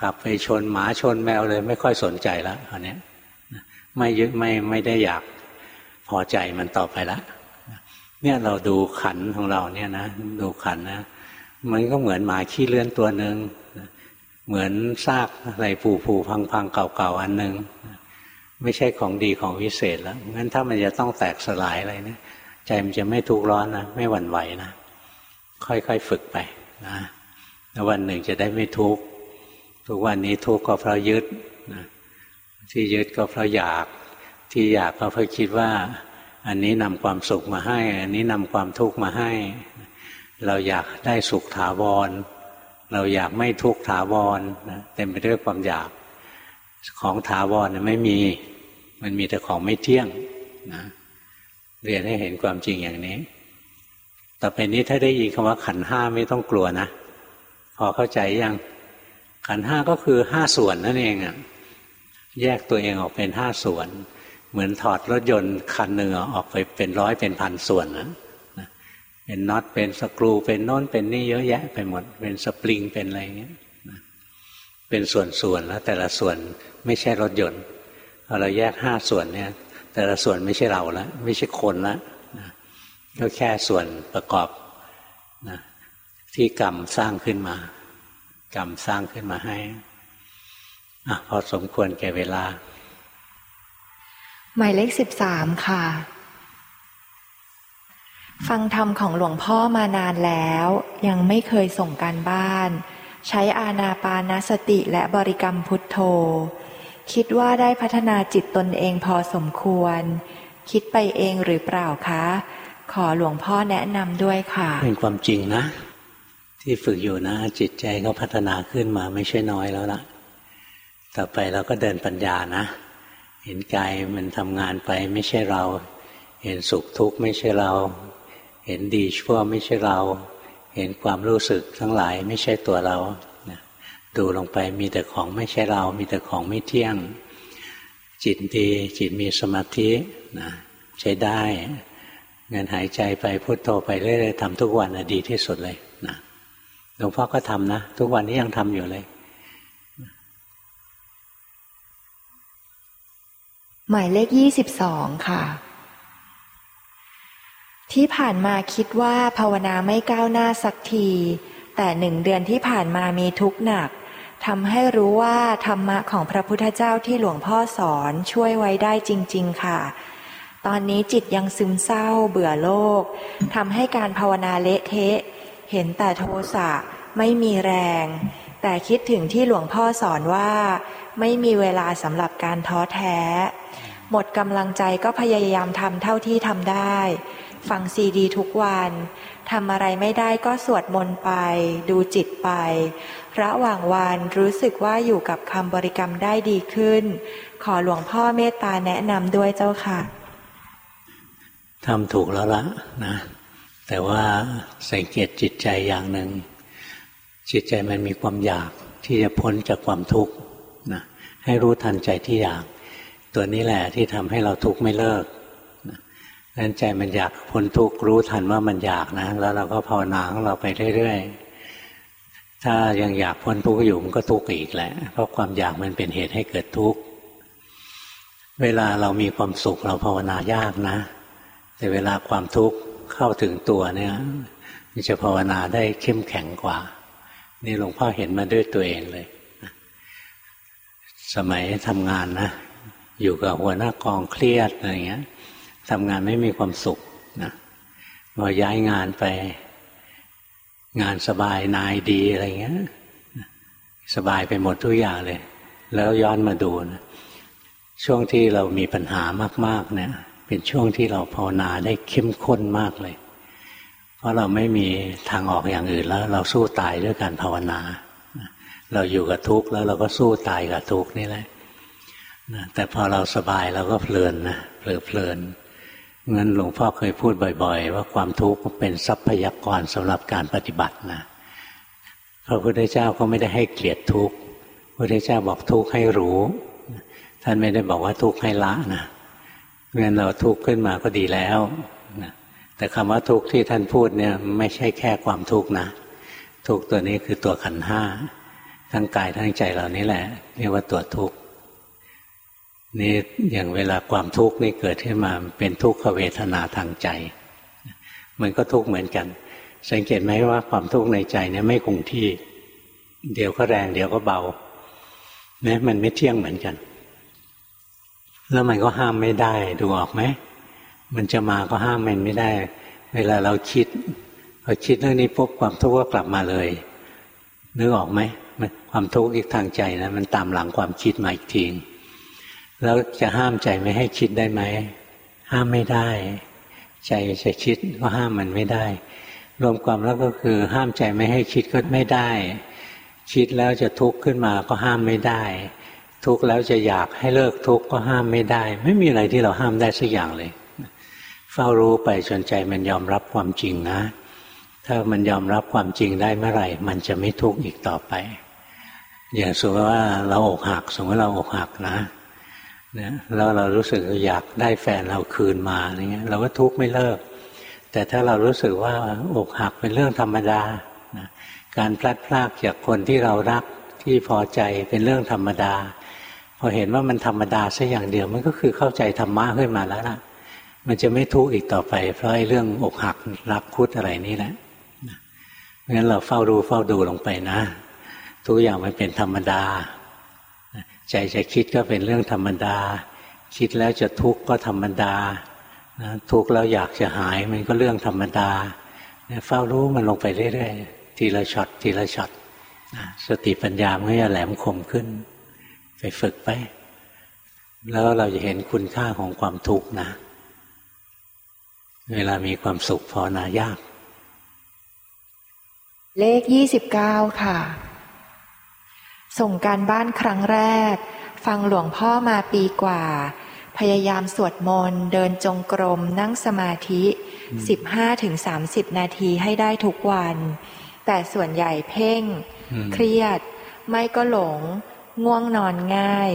ขับไปชนหมาชนแมวเลย ไม่ค่อยสนใจแล้วอันนี้ไม่ยึดไม่ไม่ได้อยากพอใจมันต่อไปละเนี่ยเราดูขันของเราเนี่ยนะ ดูขันนะ มันก็เหมือนหมาขี้เลื่อนตัวหนึ่งเหมือนซากอะไรผูผูพังพังเก่าๆอันหนึ่งไม่ใช่ของดีของวิเศษแล้วงั้นถ้ามันจะต้องแตกสลายอะไรเนะใจมันจะไม่ทุกข์ร้อนนะไม่หวั่นไหวนะค่อยๆฝึกไปนะแล้ววันหนึ่งจะได้ไม่ทุกข์ทุกวันนี้ทุกข์ก็เพราะยึดนะที่ยึดก็เพราะอยาก ที่อยากก็เพราะคิดว่า อันนี้นำความสุขมาให้ อันนี้นำความทุกข์มาให้ เราอยากได้สุขถาวร เราอยากไม่ทุกข์ถาวรนะเต็มไปด้วยความอยากของถาวรไม่มี มันมีแต่ของไม่เที่ยงนะเรียนให้เห็นความจริงอย่างนี้ ต่อไปนี้ถ้าได้ยินคำว่าขันห้าไม่ต้องกลัวนะ พอเข้าใจยัง ขันห้าก็คือห้าส่วนนั่นเองอะแยกตัวเองออกเป็นห้าส่วน เหมือนถอดรถยนต์คันหนึ่งออกไปเป็นร้อยเป็นพันส่วนนะ เป็นน็อตเป็นสกรูเป็นโน้นเป็นนี่เยอะแยะไปหมด เป็นสปริงเป็นอะไรเงี้ยเป็นส่วนๆแล้วแต่ละส่วนไม่ใช่รถยนต์พอเราแยกห้าส่วนเนี่ย แต่ละส่วนไม่ใช่เราแล้วไม่ใช่คนละก็แค่ส่วนประกอบนะที่กรรมสร้างขึ้นมา กรรมสร้างขึ้นมาให้อพอสมควรแก่เวลา หมายเลขสิบสามค่ะ ฟังธรรมของหลวงพ่อมานานแล้ว ยังไม่เคยส่งการบ้าน ใช้อาณาปานสติและบริกรรมพุทโธ คิดว่าได้พัฒนาจิตตนเองพอสมควร คิดไปเองหรือเปล่าคะ ขอหลวงพ่อแนะนำด้วยค่ะ เป็นความจริงนะ ที่ฝึกอยู่นะ จิตใจเขาพัฒนาขึ้นมาไม่ใช่น้อยแล้วล่ะต่อไปเราก็เดินปัญญานะ เห็นกายมันทำงานไปไม่ใช่เรา เห็นสุขทุกข์ไม่ใช่เรา เห็นดีชั่วไม่ใช่เรา เห็นความรู้สึกทั้งหลายไม่ใช่ตัวเราดูลงไปมีแต่ของไม่ใช่เรา มีแต่ของไม่เที่ยง จิตดี จิตมีสมาธินะใช้ได้เงินหายใจไปพุโทโธไปเรื่อยๆทำทุกวันดีที่สุดเลยนะหลวงพ่อก็ทำนะ ทุกวันนี้ยังทำอยู่เลย หมายเลขยี่สิบสองค่ะ ที่ผ่านมาคิดว่าภาวนาไม่ก้าวหน้าสักที แต่หนึ่งเดือนที่ผ่านมามีทุกข์หนักทำให้รู้ว่าธรรมะของพระพุทธเจ้าที่หลวงพ่อสอนช่วยไว้ได้จริง ๆ ค่ะ ตอนนี้จิตยังซึมเศร้าเบื่อโลกทำให้การภาวนาเละเทะ เห็นแต่โทสะไม่มีแรง แต่คิดถึงที่หลวงพ่อสอนว่า ไม่มีเวลาสำหรับการท้อแท้ หมดกำลังใจก็พยายามทำเท่าที่ทำได้ ฟังซีดีทุกวันทำอะไรไม่ได้ก็สวดมนต์ไป ดูจิตไประหว่างวันรู้สึกว่าอยู่กับคำบริกรรมได้ดีขึ้น ขอหลวงพ่อเมตตาแนะนำด้วยเจ้าค่ะทำถูกแล้วละนะแต่ว่าสังเกตจิตใจอย่างหนึ่ง จิตใจมันมีความอยากที่จะพ้นจากความทุกข์นะให้รู้ทันใจที่อยาก ตัวนี้แหละที่ทำให้เราทุกข์ไม่เลิก นั้นใจมันอยากพ้นทุกข์รู้ทันว่ามันอยากนะ แล้วเราก็ภาวนาของเราไปเรื่อยๆ ถ้ายังอยากพ้นทุกข์อยู่มันก็ทุกข์อีกแหละ เพราะความอยากมันเป็นเหตุให้เกิดทุกข์ เวลาเรามีความสุขเราภาวนายากนะ แต่เวลาความทุกข์เข้าถึงตัวเนี่ยมันจะภาวนาได้เข้มแข็งกว่า นี่หลวงพ่อเห็นมาด้วยตัวเองเลย สมัยทำงานนะ อยู่กับหัวหน้ากองเครียดอะไรเงี้ย ทำงานไม่มีความสุขนะพอย้ายงานไป งานสบายนายดีอะไรเงี้ยสบายไปหมดทุกอย่างเลย แล้วย้อนมาดูนะช่วงที่เรามีปัญหามาก ๆ เนี่ย เป็นช่วงที่เราภาวนาได้เข้มข้นมากเลย เพราะเราไม่มีทางออกอย่างอื่นแล้ว เราสู้ตายด้วยการภาวนา เราอยู่กับทุกข์แล้วเราก็สู้ตายกับทุกข์นี่แหละแต่พอเราสบายเราก็เพลินนะเพลิดเพลิน งั้นหลวงพ่อเคยพูดบ่อยๆ ว่าความทุกข์เป็นทรัพยากรสำหรับการปฏิบัตินะพระพุทธเจ้าก็ไม่ได้ให้เกลียดทุกข์พระพุทธเจ้าบอกทุกข์ให้รู้ ท่านไม่ได้บอกว่าทุกข์ให้ละนะงั้นเราทุกข์ขึ้นมาก็ดีแล้วแต่คำว่าทุกข์ที่ท่านพูดเนี่ยไม่ใช่แค่ความทุกข์นะ ทุกข์ตัวนี้คือตัวขันห้าทั้งกายทั้งใจเหล่านี้แหละ เรียกว่าตัวทุกข์ นี่อย่างเวลาความทุกข์นี่เกิดขึ้นมาเป็นทุกขเวทนาทางใจ มันก็ทุกข์เหมือนกัน สังเกตไหมว่าความทุกข์ในใจเนี่ยไม่คงที่ เดี๋ยวก็แรง เดี๋ยวก็เบาเนี่ยมันไม่เที่ยงเหมือนกัน แล้วมันก็ห้ามไม่ได้ดูออกไหมมันจะมาก็ห้ามมันไม่ได้ เวลาเราคิดพอคิดเรื่องนี้ปุ๊บความทุกข์ก็กลับมาเลยนึกออกไหมความทุกข์อีกทางใจนะมันตามหลังความคิดมาอีกที แล้วจะห้ามใจไม่ให้คิดได้ไหม ห้ามไม่ได้ ใจจะคิดก็ห้ามมันไม่ได้ รวมความแล้วก็คือ ห้ามใจไม่ให้คิดก็ไม่ได้ คิดแล้วจะทุกข์ขึ้นมาก็ห้ามไม่ได้ ทุกข์แล้วจะอยากให้เลิกทุกข์ก็ห้ามไม่ได้ ไม่มีอะไรที่เราห้ามได้สักอย่างเลย เฝ้ารู้ไปจนใจมันยอมรับความจริงนะ ถ้ามันยอมรับความจริงได้เมื่อไหร่ มันจะไม่ทุกข์อีกต่อไป อย่างสมมติว่าเราอกหัก สมมติเราอกหักนะ นะแล้วเรารู้สึกอยากได้แฟนเราคืนมาอย่างเงี้ย เราก็ทุกข์ไม่เลิก แต่ถ้าเรารู้สึกว่าอกหักเป็นเรื่องธรรมดานะการพลัดพรากจากคนที่เรารักที่พอใจเป็นเรื่องธรรมดา พอเห็นว่ามันธรรมดาสัอย่างเดียวมันก็คือเข้าใจธรรมะขึ้นมาแล้วล่ะ มันจะไม่ทุกข์อีกต่อไป เพราะไอ้เรื่องอกหักรักคุดอะไรนี่แหละงั้นเราเฝ้าดูเฝ้าดูลงไปนะ ทุกอย่างมันเป็นธรรมดา ใจจะคิดก็เป็นเรื่องธรรมดา คิดแล้วจะทุกข์ก็ธรรมดาทุกข์แล้วอยากจะหายมันก็เรื่องธรรมดาเฝ้ารู้มันลงไปเรื่อยๆทีละช็อตทีละช็อตสติปัญญามันก็จะแหลมคมขึ้น ไปฝึกไป แล้วเราจะเห็นคุณค่าของความทุกข์นะ เวลามีความสุขภาวนายาก เลขยี่สิบเก้าค่ะ ส่งการบ้านครั้งแรก ฟังหลวงพ่อมาปีกว่า พยายามสวดมนต์เดินจงกรมนั่งสมาธิสิบห้าถึงสามสิบนาทีให้ได้ทุกวัน แต่ส่วนใหญ่เพ่ง เครียด ไม่ก็หลง ง่วงนอนง่าย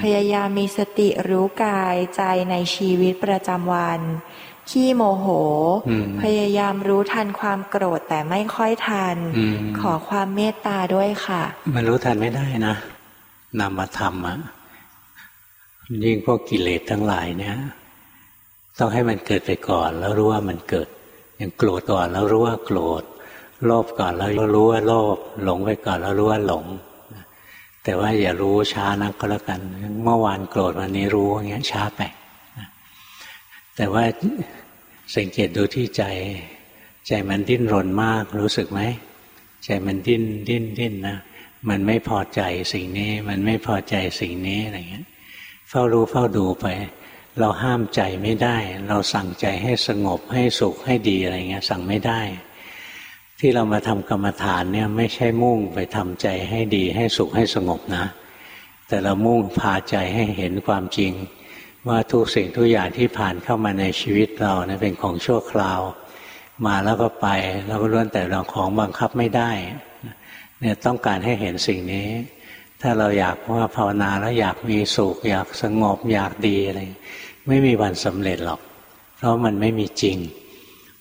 พยายามมีสติรู้กายใจในชีวิตประจำวัน ขี้โมโห พยายามรู้ทันความโกรธแต่ไม่ค่อยทัน ขอความเมตตาด้วยค่ะ มันรู้ทันไม่ได้นะนำมาทำอะยิ่งพวกกิเลสทั้งหลายเนี่ย ต้องให้มันเกิดไปก่อน แล้วรู้ว่ามันเกิด อย่างโกรธก่อนแล้วรู้ว่าโกรธโลภก่อนแล้วรู้ว่าโลภหลงไปก่อนแล้วรู้ว่าหลง แต่ว่าอย่ารู้ช้านักก็แล้วกัน เมื่อวานโกรธวันนี้รู้อย่างเงี้ยช้าไป แต่ว่าสังเกตดูที่ใจ ใจมันดิ้นรนมากรู้สึกไหมใจมันดิ้นดิ้นดิ้นนะมันไม่พอใจสิ่งนี้ มันไม่พอใจสิ่งนี้อะไรเงี้ย เฝ้ารู้เฝ้าดูไป เราห้ามใจไม่ได้ เราสั่งใจให้สงบให้สุขให้ดีอะไรเงี้ย สั่งไม่ได้ ที่เรามาทำกรรมฐานเนี่ย ไม่ใช่มุ่งไปทำใจให้ดีให้สุขให้สงบนะ แต่เรามุ่งพาใจให้เห็นความจริง ว่าทุกสิ่งทุกอย่างที่ผ่านเข้ามาในชีวิตเราเนี่ยเป็นของชั่วคราว มาแล้วก็ไปแล้วก็ล้วนแต่เราของบังคับไม่ได้เนี่ยต้องการให้เห็นสิ่งนี้ ถ้าเราอยากว่าภาวนาแล้วอยากมีสุขอยากสงบอยากดีอะไรไม่มีวันสำเร็จหรอก เพราะมันไม่มีจริง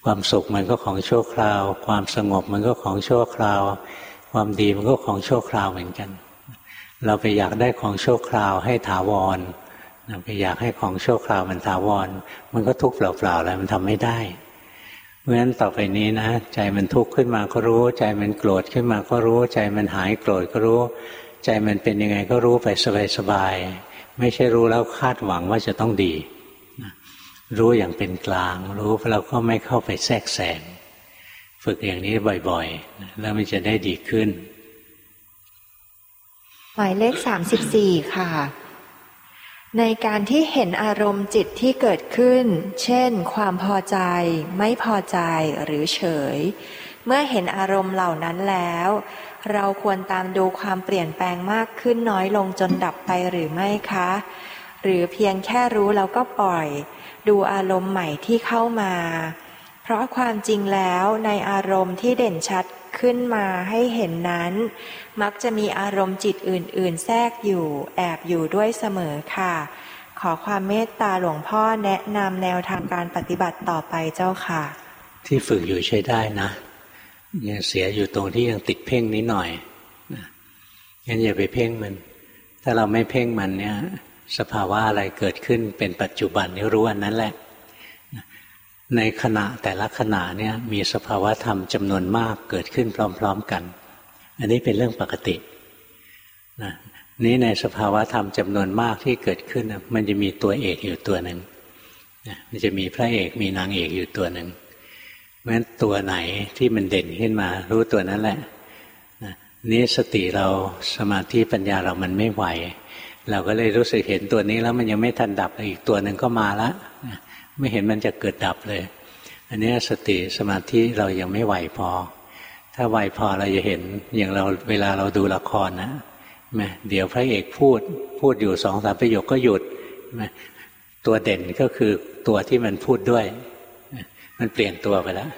ความสุขมันก็ของชั่วคราว ความสงบมันก็ของชั่วคราว ความดีมันก็ของชั่วคราวเหมือนกัน เราไปอยากได้ของชั่วคราวให้ถาวร ไปอยากให้ของชั่วคราวมันถาวร มันก็ทุกข์เปล่าๆแล้วมันทำไม่ได้ เพราะฉะนั้นต่อไปนี้นะ ใจมันทุกข์ขึ้นมาก็รู้ ใจมันโกรธขึ้นมาก็รู้ ใจมันหายโกรธก็รู้ ใจมันเป็นยังไงก็รู้ไปสบายๆไม่ใช่รู้แล้วคาดหวังว่าจะต้องดีรู้อย่างเป็นกลาง รู้แล้วก็ไม่เข้าไปแทรกแซงฝึกอย่างนี้บ่อยๆ แล้วมันจะได้ดีขึ้นหมายเลขสามสิบสี่ค่ะ ในการที่เห็นอารมณ์จิตที่เกิดขึ้น เช่น ความพอใจ ไม่พอใจหรือเฉย เมื่อเห็นอารมณ์เหล่านั้นแล้ว เราควรตามดูความเปลี่ยนแปลงมากขึ้นน้อยลงจนดับไปหรือไม่คะ หรือเพียงแค่รู้แล้วก็ปล่อย ดูอารมณ์ใหม่ที่เข้ามา เพราะความจริงแล้วในอารมณ์ที่เด่นชัด ขึ้นมาให้เห็นนั้น มักจะมีอารมณ์จิตอื่น ๆ แทรกอยู่แอบอยู่ด้วยเสมอค่ะ ขอความเมตตาหลวงพ่อแนะนำแนวทางการปฏิบัติต่อไปเจ้าค่ะ ที่ฝึกอยู่ใช้ได้นะยังเสียอยู่ตรงที่ยังติดเพ่งนิดหน่อยงั้นอย่าไปเพ่งมัน ถ้าเราไม่เพ่งมันเนี่ย สภาวะอะไรเกิดขึ้นเป็นปัจจุบันนี่รู้อันนั้นแหละ ในขณะแต่ละขณะเนี่ยมีสภาวะธรรมจำนวนมากเกิดขึ้นพร้อม ๆกัน อันนี้เป็นเรื่องปกตินะนี้ในสภาวะธรรมจำนวนมากที่เกิดขึ้น มันจะมีตัวเอกอยู่ตัวหนึ่งมันจะมีพระเอกมีนางเอกอยู่ตัวหนึ่งเพราะฉะนั้นตัวไหนที่มันเด่นขึ้นมา รู้ตัวนั้นแหละนี้สติเราสมาธิปัญญาเรามันไม่ไหว เราก็เลยรู้สึกเห็นตัวนี้แล้วมันยังไม่ทันดับอีกตัวหนึ่งก็มาแล้ว ไม่เห็นมันจะเกิดดับเลย อันนี้สติสมาธิเรายังไม่ไหวพอ ถ้าไหวพอเราจะเห็นอย่างเราเวลาเราดูละครนะมเดี๋ยวพระเอกพูดพูดอยู่สองสามประโยคก็หยุดตัวเด่นก็คือตัวที่มันพูดด้วย มันเปลี่ยนตัวไปแล้ว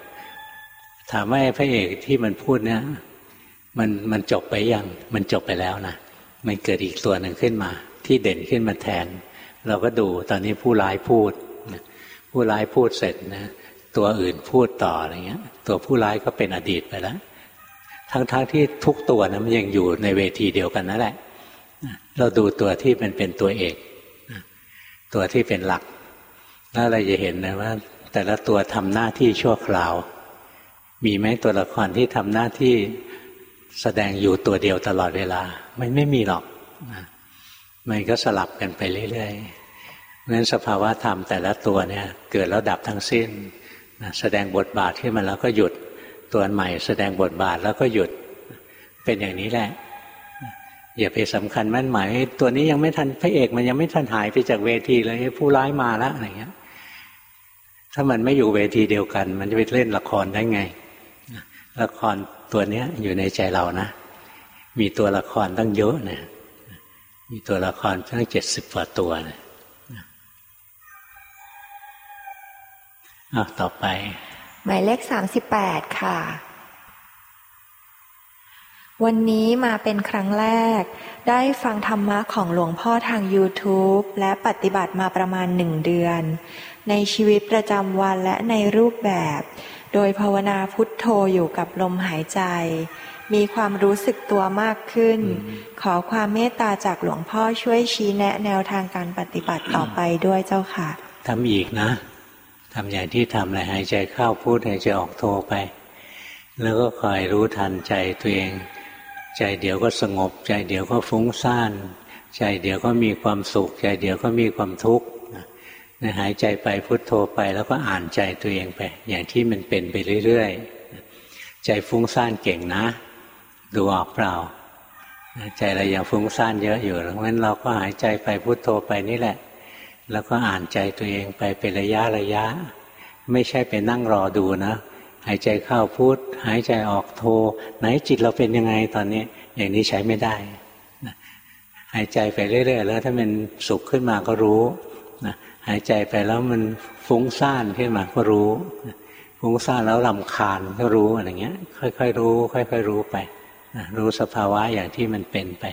ถามว่าพระเอกที่มันพูดเนี่ยมันมันจบไปยังมันจบไปแล้วนะมันเกิดอีกตัวหนึ่งขึ้นมา ที่เด่นขึ้นมาแทน เราก็ดูตอนนี้ผู้ร้ายพูด ผู้ร้ายพูดเสร็จนะ ตัวอื่นพูดต่ออะไรเงี้ย ตัวผู้ร้ายก็เป็นอดีตไปแล้วทั้งๆทที่ทุกตัวนะมันยังอยู่ในเวทีเดียวกันนั่นแหละ เราดูตัวที่มันเป็นตัวเอก ตัวที่เป็นหลักแล้วเราจะเห็นนะว่า แต่ละตัวทำหน้าที่ชั่วคราว มีไหมตัวละครที่ทำหน้าที่แสดงอยู่ตัวเดียวตลอดเวลา มันไม่มีหรอกมันก็สลับกันไปเรื่อยๆ นั้นสภาวะธรรมแต่ละตัวเนี่ยเกิดแล้วดับทั้งสิ้นนะแสดงบทบาทขึ้นมาแล้วก็หยุดตัวใหม่ แสดงบทบาทแล้วก็หยุดเป็นอย่างนี้แหละ อย่าไปสำคัญมั่นหมายตัวนี้ยังไม่ทันพระเอกมันยังไม่ทันหายไปจากเวทีเลยผู้ร้ายมาแล้วอะไรเงี้ย ถ้ามันไม่อยู่เวทีเดียวกัน มันจะไปเล่นละครได้ไงละครตัวเนี้ยอยู่ในใจเรานะ มีตัวละครตั้งเยอะเนะมีตัวละครตั้งเจ็ดสิบกว่าตัวนะ อาต่อไป หมายเลขสามสิบแปดค่ะ วันนี้มาเป็นครั้งแรก ได้ฟังธรรมะของหลวงพ่อทาง YouTube และปฏิบัติมาประมาณหนึ่งเดือน ในชีวิตประจำวันและในรูปแบบ โดยภาวนาพุทโธอยู่กับลมหายใจ มีความรู้สึกตัวมากขึ้น ขอความเมตตาจากหลวงพ่อช่วยชี้แนะแนวทางการปฏิบัติต่อไปด้วยเจ้าค่ะทำอีกนะ ทำอย่างที่ทำเลยหายใจเข้าพูดหายใจออกโทไป แล้วก็คอยรู้ทันใจตัวเอง ใจเดี๋ยวก็สงบ ใจเดี๋ยวก็ฟุ้งซ่าน ใจเดี๋ยวก็มีความสุข ใจเดี๋ยวก็มีความทุกข์นะหายใจไปพุทโธไปแล้วก็อ่านใจตัวเองไป อย่างที่มันเป็นไปเรื่อยๆ ใจฟุ้งซ่านเก่งนะ ดูออกเปล่า ใจเรายังฟุ้งซ่านเยอะอยู่เพราะฉะนั้นเราก็หายใจไปพุทโธไปนี่แหละ แล้วก็อ่านใจตัวเองไปเป็นระยะระยะ ไม่ใช่ไปนั่งรอดูนะหายใจเข้าพุทหายใจออกโท ไหนจิตเราเป็นยังไงตอนนี้ อย่างนี้ใช้ไม่ได้หายใจไปเรื่อยๆแล้วถ้ามันสุขขึ้นมาก็รู้นะหายใจไปแล้วมันฟุ้งซ่านขึ้นมาก็รู้ฟุ้งซ่านแล้วลำคาญก็รู้อะไรเงี้ย ค่อยๆรู้ ค่อย ๆ รู้ไปนะรู้สภาวะอย่างที่มันเป็นไป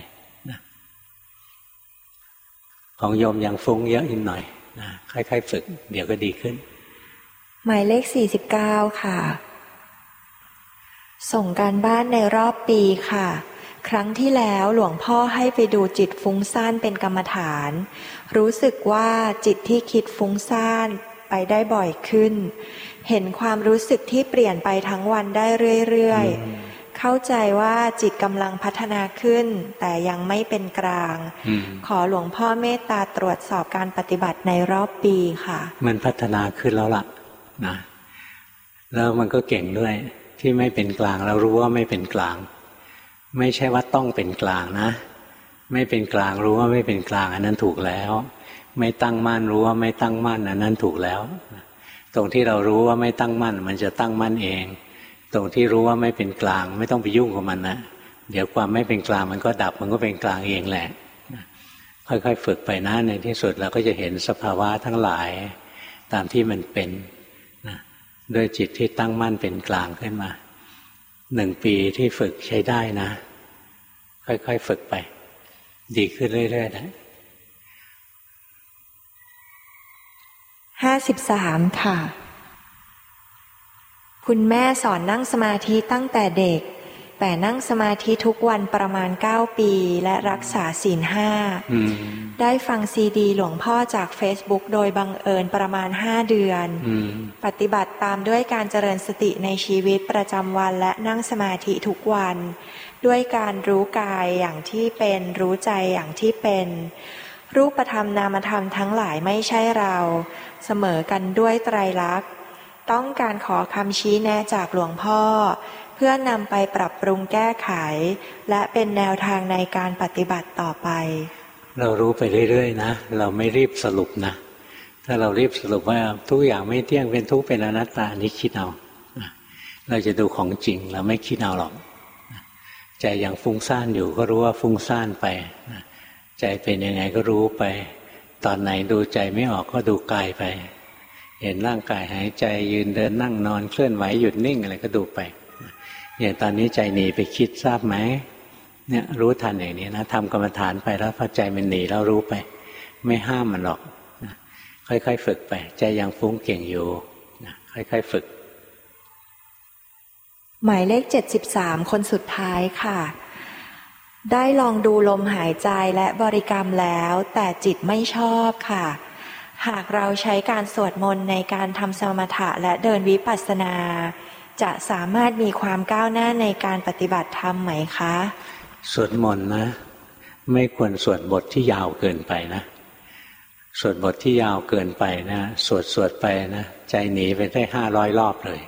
ของโยมยังฟุ้งเยอะอีกหน่อยนะค่อยๆฝึก เดี๋ยวก็ดีขึ้น หมายเลขสี่สิบเก้าค่ะ ส่งการบ้านในรอบปีค่ะ ครั้งที่แล้วหลวงพ่อให้ไปดูจิตฟุ้งซ่านเป็นกรรมฐาน รู้สึกว่าจิตที่คิดฟุ้งซ่านไปได้บ่อยขึ้น เห็นความรู้สึกที่เปลี่ยนไปทั้งวันได้เรื่อย ๆ เข้าใจว่าจิตกำลังพัฒนาขึ้น แต่ยังไม่เป็นกลาง ขอหลวงพ่อเมตตาตรวจสอบการปฏิบัติในรอบปีค่ะ มันพัฒนาขึ้นแล้วล่ะนะแล้วมันก็เก่งด้วย ที่ไม่เป็นกลางแล้วรู้ว่าไม่เป็นกลาง ไม่ใช่ว่าต้องเป็นกลางนะ ไม่เป็นกลางรู้ว่าไม่เป็นกลาง อันนั้นถูกแล้ว ไม่ตั้งมั่นรู้ว่าไม่ตั้งมั่นอันนั้นถูกแล้ว ตรงที่เรารู้ว่าไม่ตั้งมั่น มันจะตั้งมั่นเองต รงที่รู้ว่าไม่เป็นกลาง ไม่ต้องไปยุ่งกับมันนะเดี๋ยวความไม่เป็นกลางมันก็ดับมันก็เป็นกลางเองแหละ ค่อยๆฝึกไปนะในที่สุดเราก็จะเห็นสภาวะทั้งหลายตามที่มันเป็นนะด้วยจิตที่ตั้งมั่นเป็นกลางขึ้นมาหนึ่งปีที่ฝึกใช้ได้นะ ค่อยๆฝึกไป ดีขึ้นเรื่อยๆนะห้าสิบสามค่ะ คุณแม่สอนนั่งสมาธิตั้งแต่เด็ก แต่นั่งสมาธิทุกวันประมาณเก้าปี และรักษาศีลห้า ได้ฟังซีดีหลวงพ่อจากเฟซบุ๊กโดยบังเอิญประมาณห้าเดือน ปฏิบัติตามด้วยการเจริญสติในชีวิตประจำวันและนั่งสมาธิทุกวัน ด้วยการรู้กายอย่างที่เป็น รู้ใจอย่างที่เป็น รูปธรรมนามธรรมทั้งหลายไม่ใช่เรา เสมอกันด้วยไตรลักษณ์ ต้องการขอคำชี้แนะจากหลวงพ่อ เพื่อนำไปปรับปรุงแก้ไข และเป็นแนวทางในการปฏิบัติต่อไป เรารู้ไปเรื่อยๆนะ เราไม่รีบสรุปนะ ถ้าเรารีบสรุปว่าทุกอย่างไม่เที่ยงเป็นทุกเป็นอนัตตานี่คิดเอาเราจะดูของจริงเราไม่คิดเอาหรอกใจยังฟุ้งซ่านอยู่ก็รู้ว่าฟุ้งซ่านไปใจเป็นยังไงก็รู้ไป ตอนไหนดูใจไม่ออกก็ดูกายไป เห็นร่างกายหายใจยืนเดินนั่งนอนเคลื่อนไหวหยุดนิ่งอะไรก็ดูไปอย่างตอนนี้ใจหนีไปคิดทราบไหมเนี่ยรู้ทันอย่างนี้นะทำกรรมฐานไปแล้วพอใจมันหนีแล้วรู้ไป ไม่ห้ามมันหรอกนะค่อยๆฝึกไป ใจยังฟุ้งเก่งอยู่นะค่อยๆฝึก หมายเลขเจ็ดสิบสามคนสุดท้ายค่ะ ได้ลองดูลมหายใจและบริกรรมแล้ว แต่จิตไม่ชอบค่ะ หากเราใช้การสวดมนต์ในการทำสมถะและเดินวิปัสสนา จะสามารถมีความก้าวหน้าในการปฏิบัติธรรมไหมคะ สวดมนต์นะ ไม่ควรสวดบทที่ยาวเกินไปนะสวดบทที่ยาวเกินไปนะสวดสวดไปนะใจหนีไปได้ห้าร้อยรอบเลย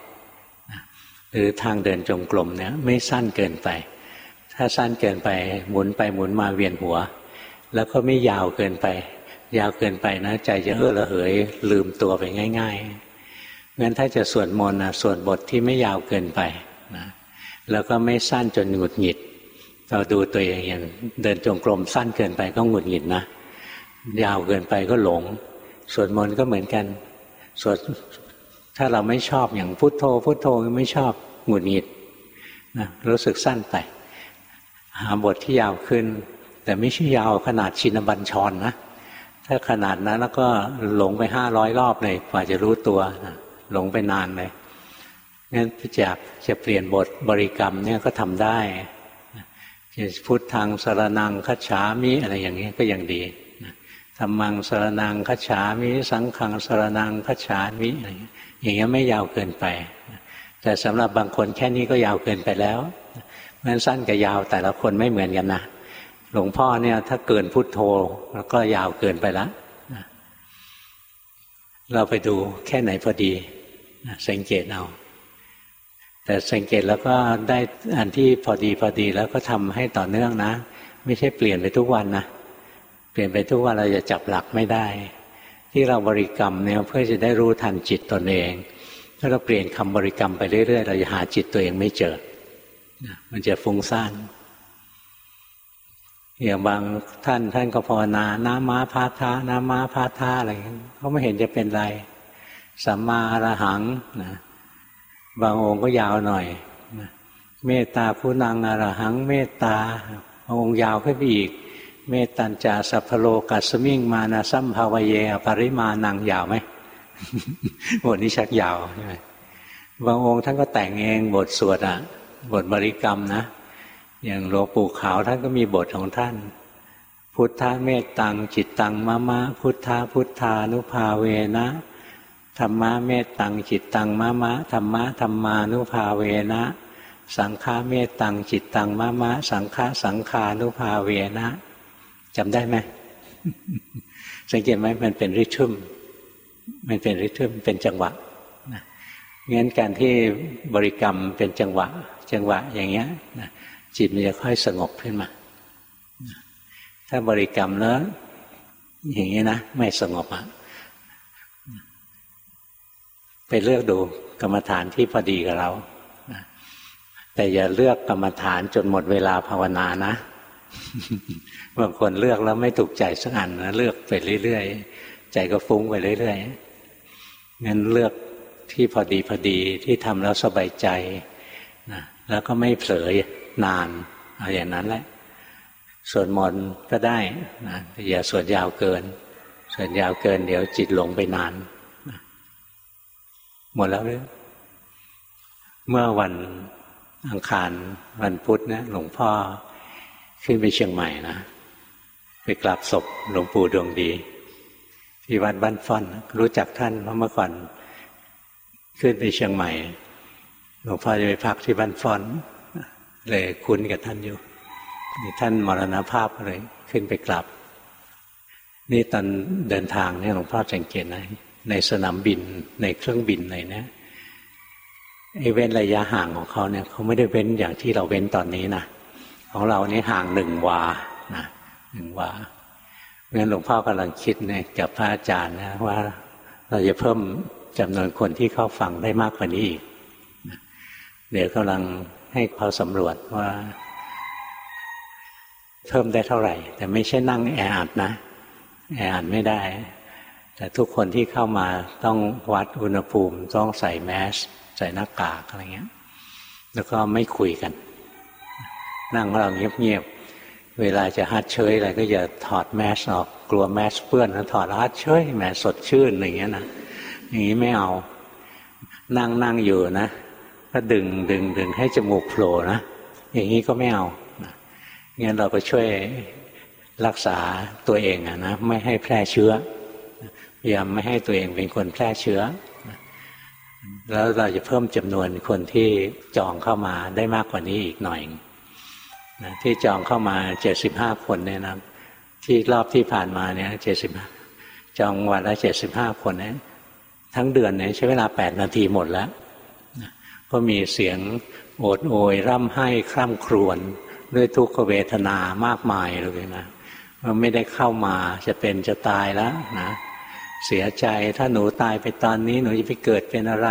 หรือทางเดินจงกรมเนี่ยไม่สั้นเกินไป ถ้าสั้นเกินไปหมุนไปหมุนมาเวียนหัว แล้วก็ไม่ยาวเกินไป ยาวเกินไปนะใจจะเออระเหย ลืมตัวไปง่ายๆงั้นถ้าจะสวดมนต์นะสวดบทที่ไม่ยาวเกินไปนะแล้วก็ไม่สั้นจนหงุดหงิด เราดูตัวเองอย่างเดินจงกรมสั้นเกินไปก็หงุดหงิดนะ ยาวเกินไปก็หลง สวดมนต์ก็เหมือนกัน สวดถ้าเราไม่ชอบอย่างพุโทโธพุโทโธไม่ชอบหงุดหงิดนะรู้สึกสั้นไป หาบทที่ยาวขึ้น แต่ไม่ใช่ยาวขนาดชินบัญชรนนะ ถ้าขนาดนั้นแล้วก็หลงไปห้าร้อยรอบเลยกว่าจะรู้ตัวนะหลงไปนานเลยงั้นจากจะเปลี่ยนบทบริกรรมเนี่ยก็ทำได้จะพุทธังสารนังคัจฉามิอะไรอย่างนี้ก็ยังดีธรรมังสารนังคัจฉามิสังขังสารนังคัจฉามิอะไรอย่างนี้ยไม่ยาวเกินไป แต่สำหรับบางคนแค่นี้ก็ยาวเกินไปแล้วนั้นสั้นกับยาวแต่ละคนไม่เหมือนกันนะ หลวงพ่อเนี่ย ถ้าเกินพุทโธแล้วก็ยาวเกินไปล้วเราไปดูแค่ไหนพอดีสังเกตเอาแต่สังเกตแล้วก็ได้อันที่พอดีพอดีแล้วก็ทำให้ต่อเนื่องนะ ไม่ใช่เปลี่ยนไปทุกวันนะเปลี่ยนไปทุกวันเราจะจับหลักไม่ได้ ที่เราบริกรรมเนี่ยเพื่อจะได้รู้ทันจิตตนเอง ถ้าเราเปลี่ยนคำบริกรรมไปเรื่อยๆเราจะหาจิตตัวเองไม่เจอมันจะฟุ้งซ่าน อย่างบางท่านท่านก็ภาวนาน้าม้าพาทาน้าม้าพาทาอะไรเขาไม่เห็นจะเป็นไรสัมมาอรหังนะบางองค์ก็ยาวหน่อยนะเมตตาผู้นางอรหัง เมตตาบางองค์ยาวขึ้นไปอีก เมตตัญจาสัพพโลกัสมิงมานาสัมภาวเยปริมานังยาวไหมบทนี้ชักยาวใช่ไหมบางองค์ท่านก็แต่งเองบทสวดอะ บทบริกรรมนะ อย่างหลวงปู่ขาวท่านก็มีบทของท่าน พุทธะเมตตังจิตตังมะมะ พุทธาพุทธานุภาเวนะธรรมะเมตตังจิตตังมะมะธรรมะธรรมานุภาเวนะ สังฆาเมตตังจิตตังมะมะ สังฆาสังขานุภาเวนะจำได้ไหมสังเกตไหมมันเป็นริทึมมันเป็นริทึมเป็นจังหวะงั้นการที่บริกรรมเป็นจังหวะ จังหวะอย่างเงี้ย จิตมันจะค่อยสงบขึ้นมา ถ้าบริกรรมแล้ว อย่างนี้นะไม่สงบอะไปเลือกดูกรรมฐานที่พอดีกับเราแต่อย่าเลือกกรรมฐานจนหมดเวลาภาวนานะบางคนเลือกแล้วไม่ถูกใจสักอันนะเลือกไปเรื่อยๆใจก็ฟุ้งไปเรื่อยๆงั้นเลือกที่พอดีพอดีที่ทำแล้วสบายใจนะแล้วก็ไม่เผลอ นานเอาอย่างนั้นแหละสวดมนต์ก็ได้นะอย่าสวดยาวเกิน สวดยาวเกิน เดี๋ยวจิตหลงไปนานหมดแล้วเลยเมื่อวันอังคารวันพุธนะหลวงพ่อขึ้นไปเชียงใหม่นะไปกราบศพหลวงปู่ดวงดี ที่วัดบ้านฟ่อน รู้จักท่านเพราะเมื่อก่อนขึ้นไปเชียงใหม่หลวงพ่อจะไปพักที่บ้านฟ่อน เลยคุ้นกับท่านอยู่นี่ท่านมรณภาพเลยขึ้นไปกลับ นี่ตอนเดินทางเนี่ยหลวงพ่อสังเกตนะในสนามบินในเครื่องบินอะไรนะไอ้เว้นระยะห่างของเขาเนี่ยเขาไม่ได้เว้นอย่างที่เราเว้นตอนนี้นะของเรานี่ห่างหนึ่งวานะหนึ่งวาเพราะฉะนั้นหลวงพ่อกำลังคิดเนี่ยกับพระอาจารย์นะว่าเราจะเพิ่มจำนวนคนที่เข้าฟังได้มากกว่านี้อีกเดี๋ยวกำลัง ให้เขาสำรวจว่า เพิ่มได้เท่าไหร่ แต่ไม่ใช่นั่งแออัดนะแออัดไม่ได้ แต่ทุกคนที่เข้ามาต้องวัดอุณหภูมิ ต้องใส่แมส ใส่หน้ากากอะไรเงี้ย แล้วก็ไม่คุยกัน นั่งเราเงียบๆเวลาจะฮัดเชยอะไรก็อย่าถอดแมสออกกลัวแมสเปื้อนแล้วถอดฮัดเชยแมสสดชื่นอย่างเงี้ยนะอย่างนี้ไม่เอา นั่งนั่งอยู่นะ ก็ดึงดึงดึงให้จมูกโผล่นะอย่างนี้ก็ไม่เอางั้นเราก็ช่วยรักษาตัวเองอะนะไม่ให้แพร่เชื้อพยายามไม่ให้ตัวเองเป็นคนแพร่เชื้อ แล้วเราจะเพิ่มจำนวนคนที่จองเข้ามาได้มากกว่านี้อีกหน่อยนะที่จองเข้ามาเจ็ดสิบห้าคนเนี่ยนะที่รอบที่ผ่านมาเนี่ยเจ็ดสิบจองวันละเจ็ดสิบห้าคนเนี่ยทั้งเดือนเนี่ยใช้เวลาแปดนาทีหมดแล้ว ก็มีเสียงโอดโอยร่ำไห้คร่ำครวญด้วยทุกขเวทนามากมายเลยนะว่าไม่ได้เข้ามาจะเป็นจะตายแล้วนะเสียใจถ้าหนูตายไปตอนนี้หนูจะไปเกิดเป็นอะไร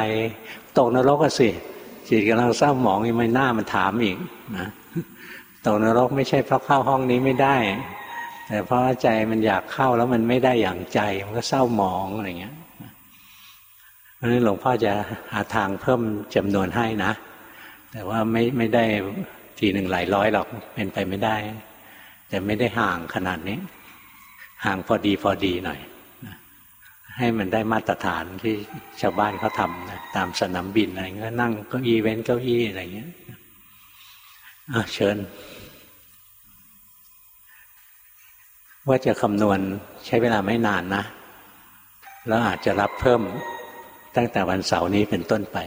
ตกนรกก็สิจิตกำลังเศร้าหมองยังไม่น่ามันถามอีกนะตกนรกไม่ใช่เพราะเข้าห้องนี้ไม่ได้ แต่เพราะใจมันอยากเข้าแล้วมันไม่ได้อย่างใจมันก็เศร้าหมองอะไรเงี้ย เพราะนั้นหลวงพ่อจะหาทางเพิ่มจำนวนให้นะ แต่ว่าไม่ไม่ได้ทีหนึ่งหลายร้อยหรอกเป็นไปไม่ได้ แต่ไม่ได้ห่างขนาดนี้ ห่างพอดีพอดีหน่อยให้มันได้มาตรฐานที่ชาวบ้านเขาทำนะตามสนามบินอะไรเงี้ยนั่งเก้าอี้เว้นเก้าอี้อะไรเงี้ยเชิญ ว่าจะคำนวณใช้เวลาไม่นานนะ แล้วอาจจะรับเพิ่ม ตั้งแต่วันเสาร์นี้เป็นต้นไป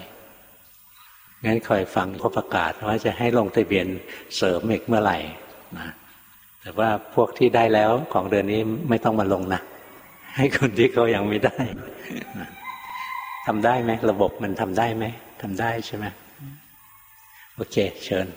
งั้นคอยฟังเขาประกาศว่าจะให้ลงทะเบียนเสริมอีกเมื่อไหร่นะแต่ว่าพวกที่ได้แล้วของเดือนนี้ไม่ต้องมาลงนะให้คนที่เขายังไม่ได้ทำได้ไหมระบบมันทำได้ไหมทำได้ใช่ไหมโอเค เชิญ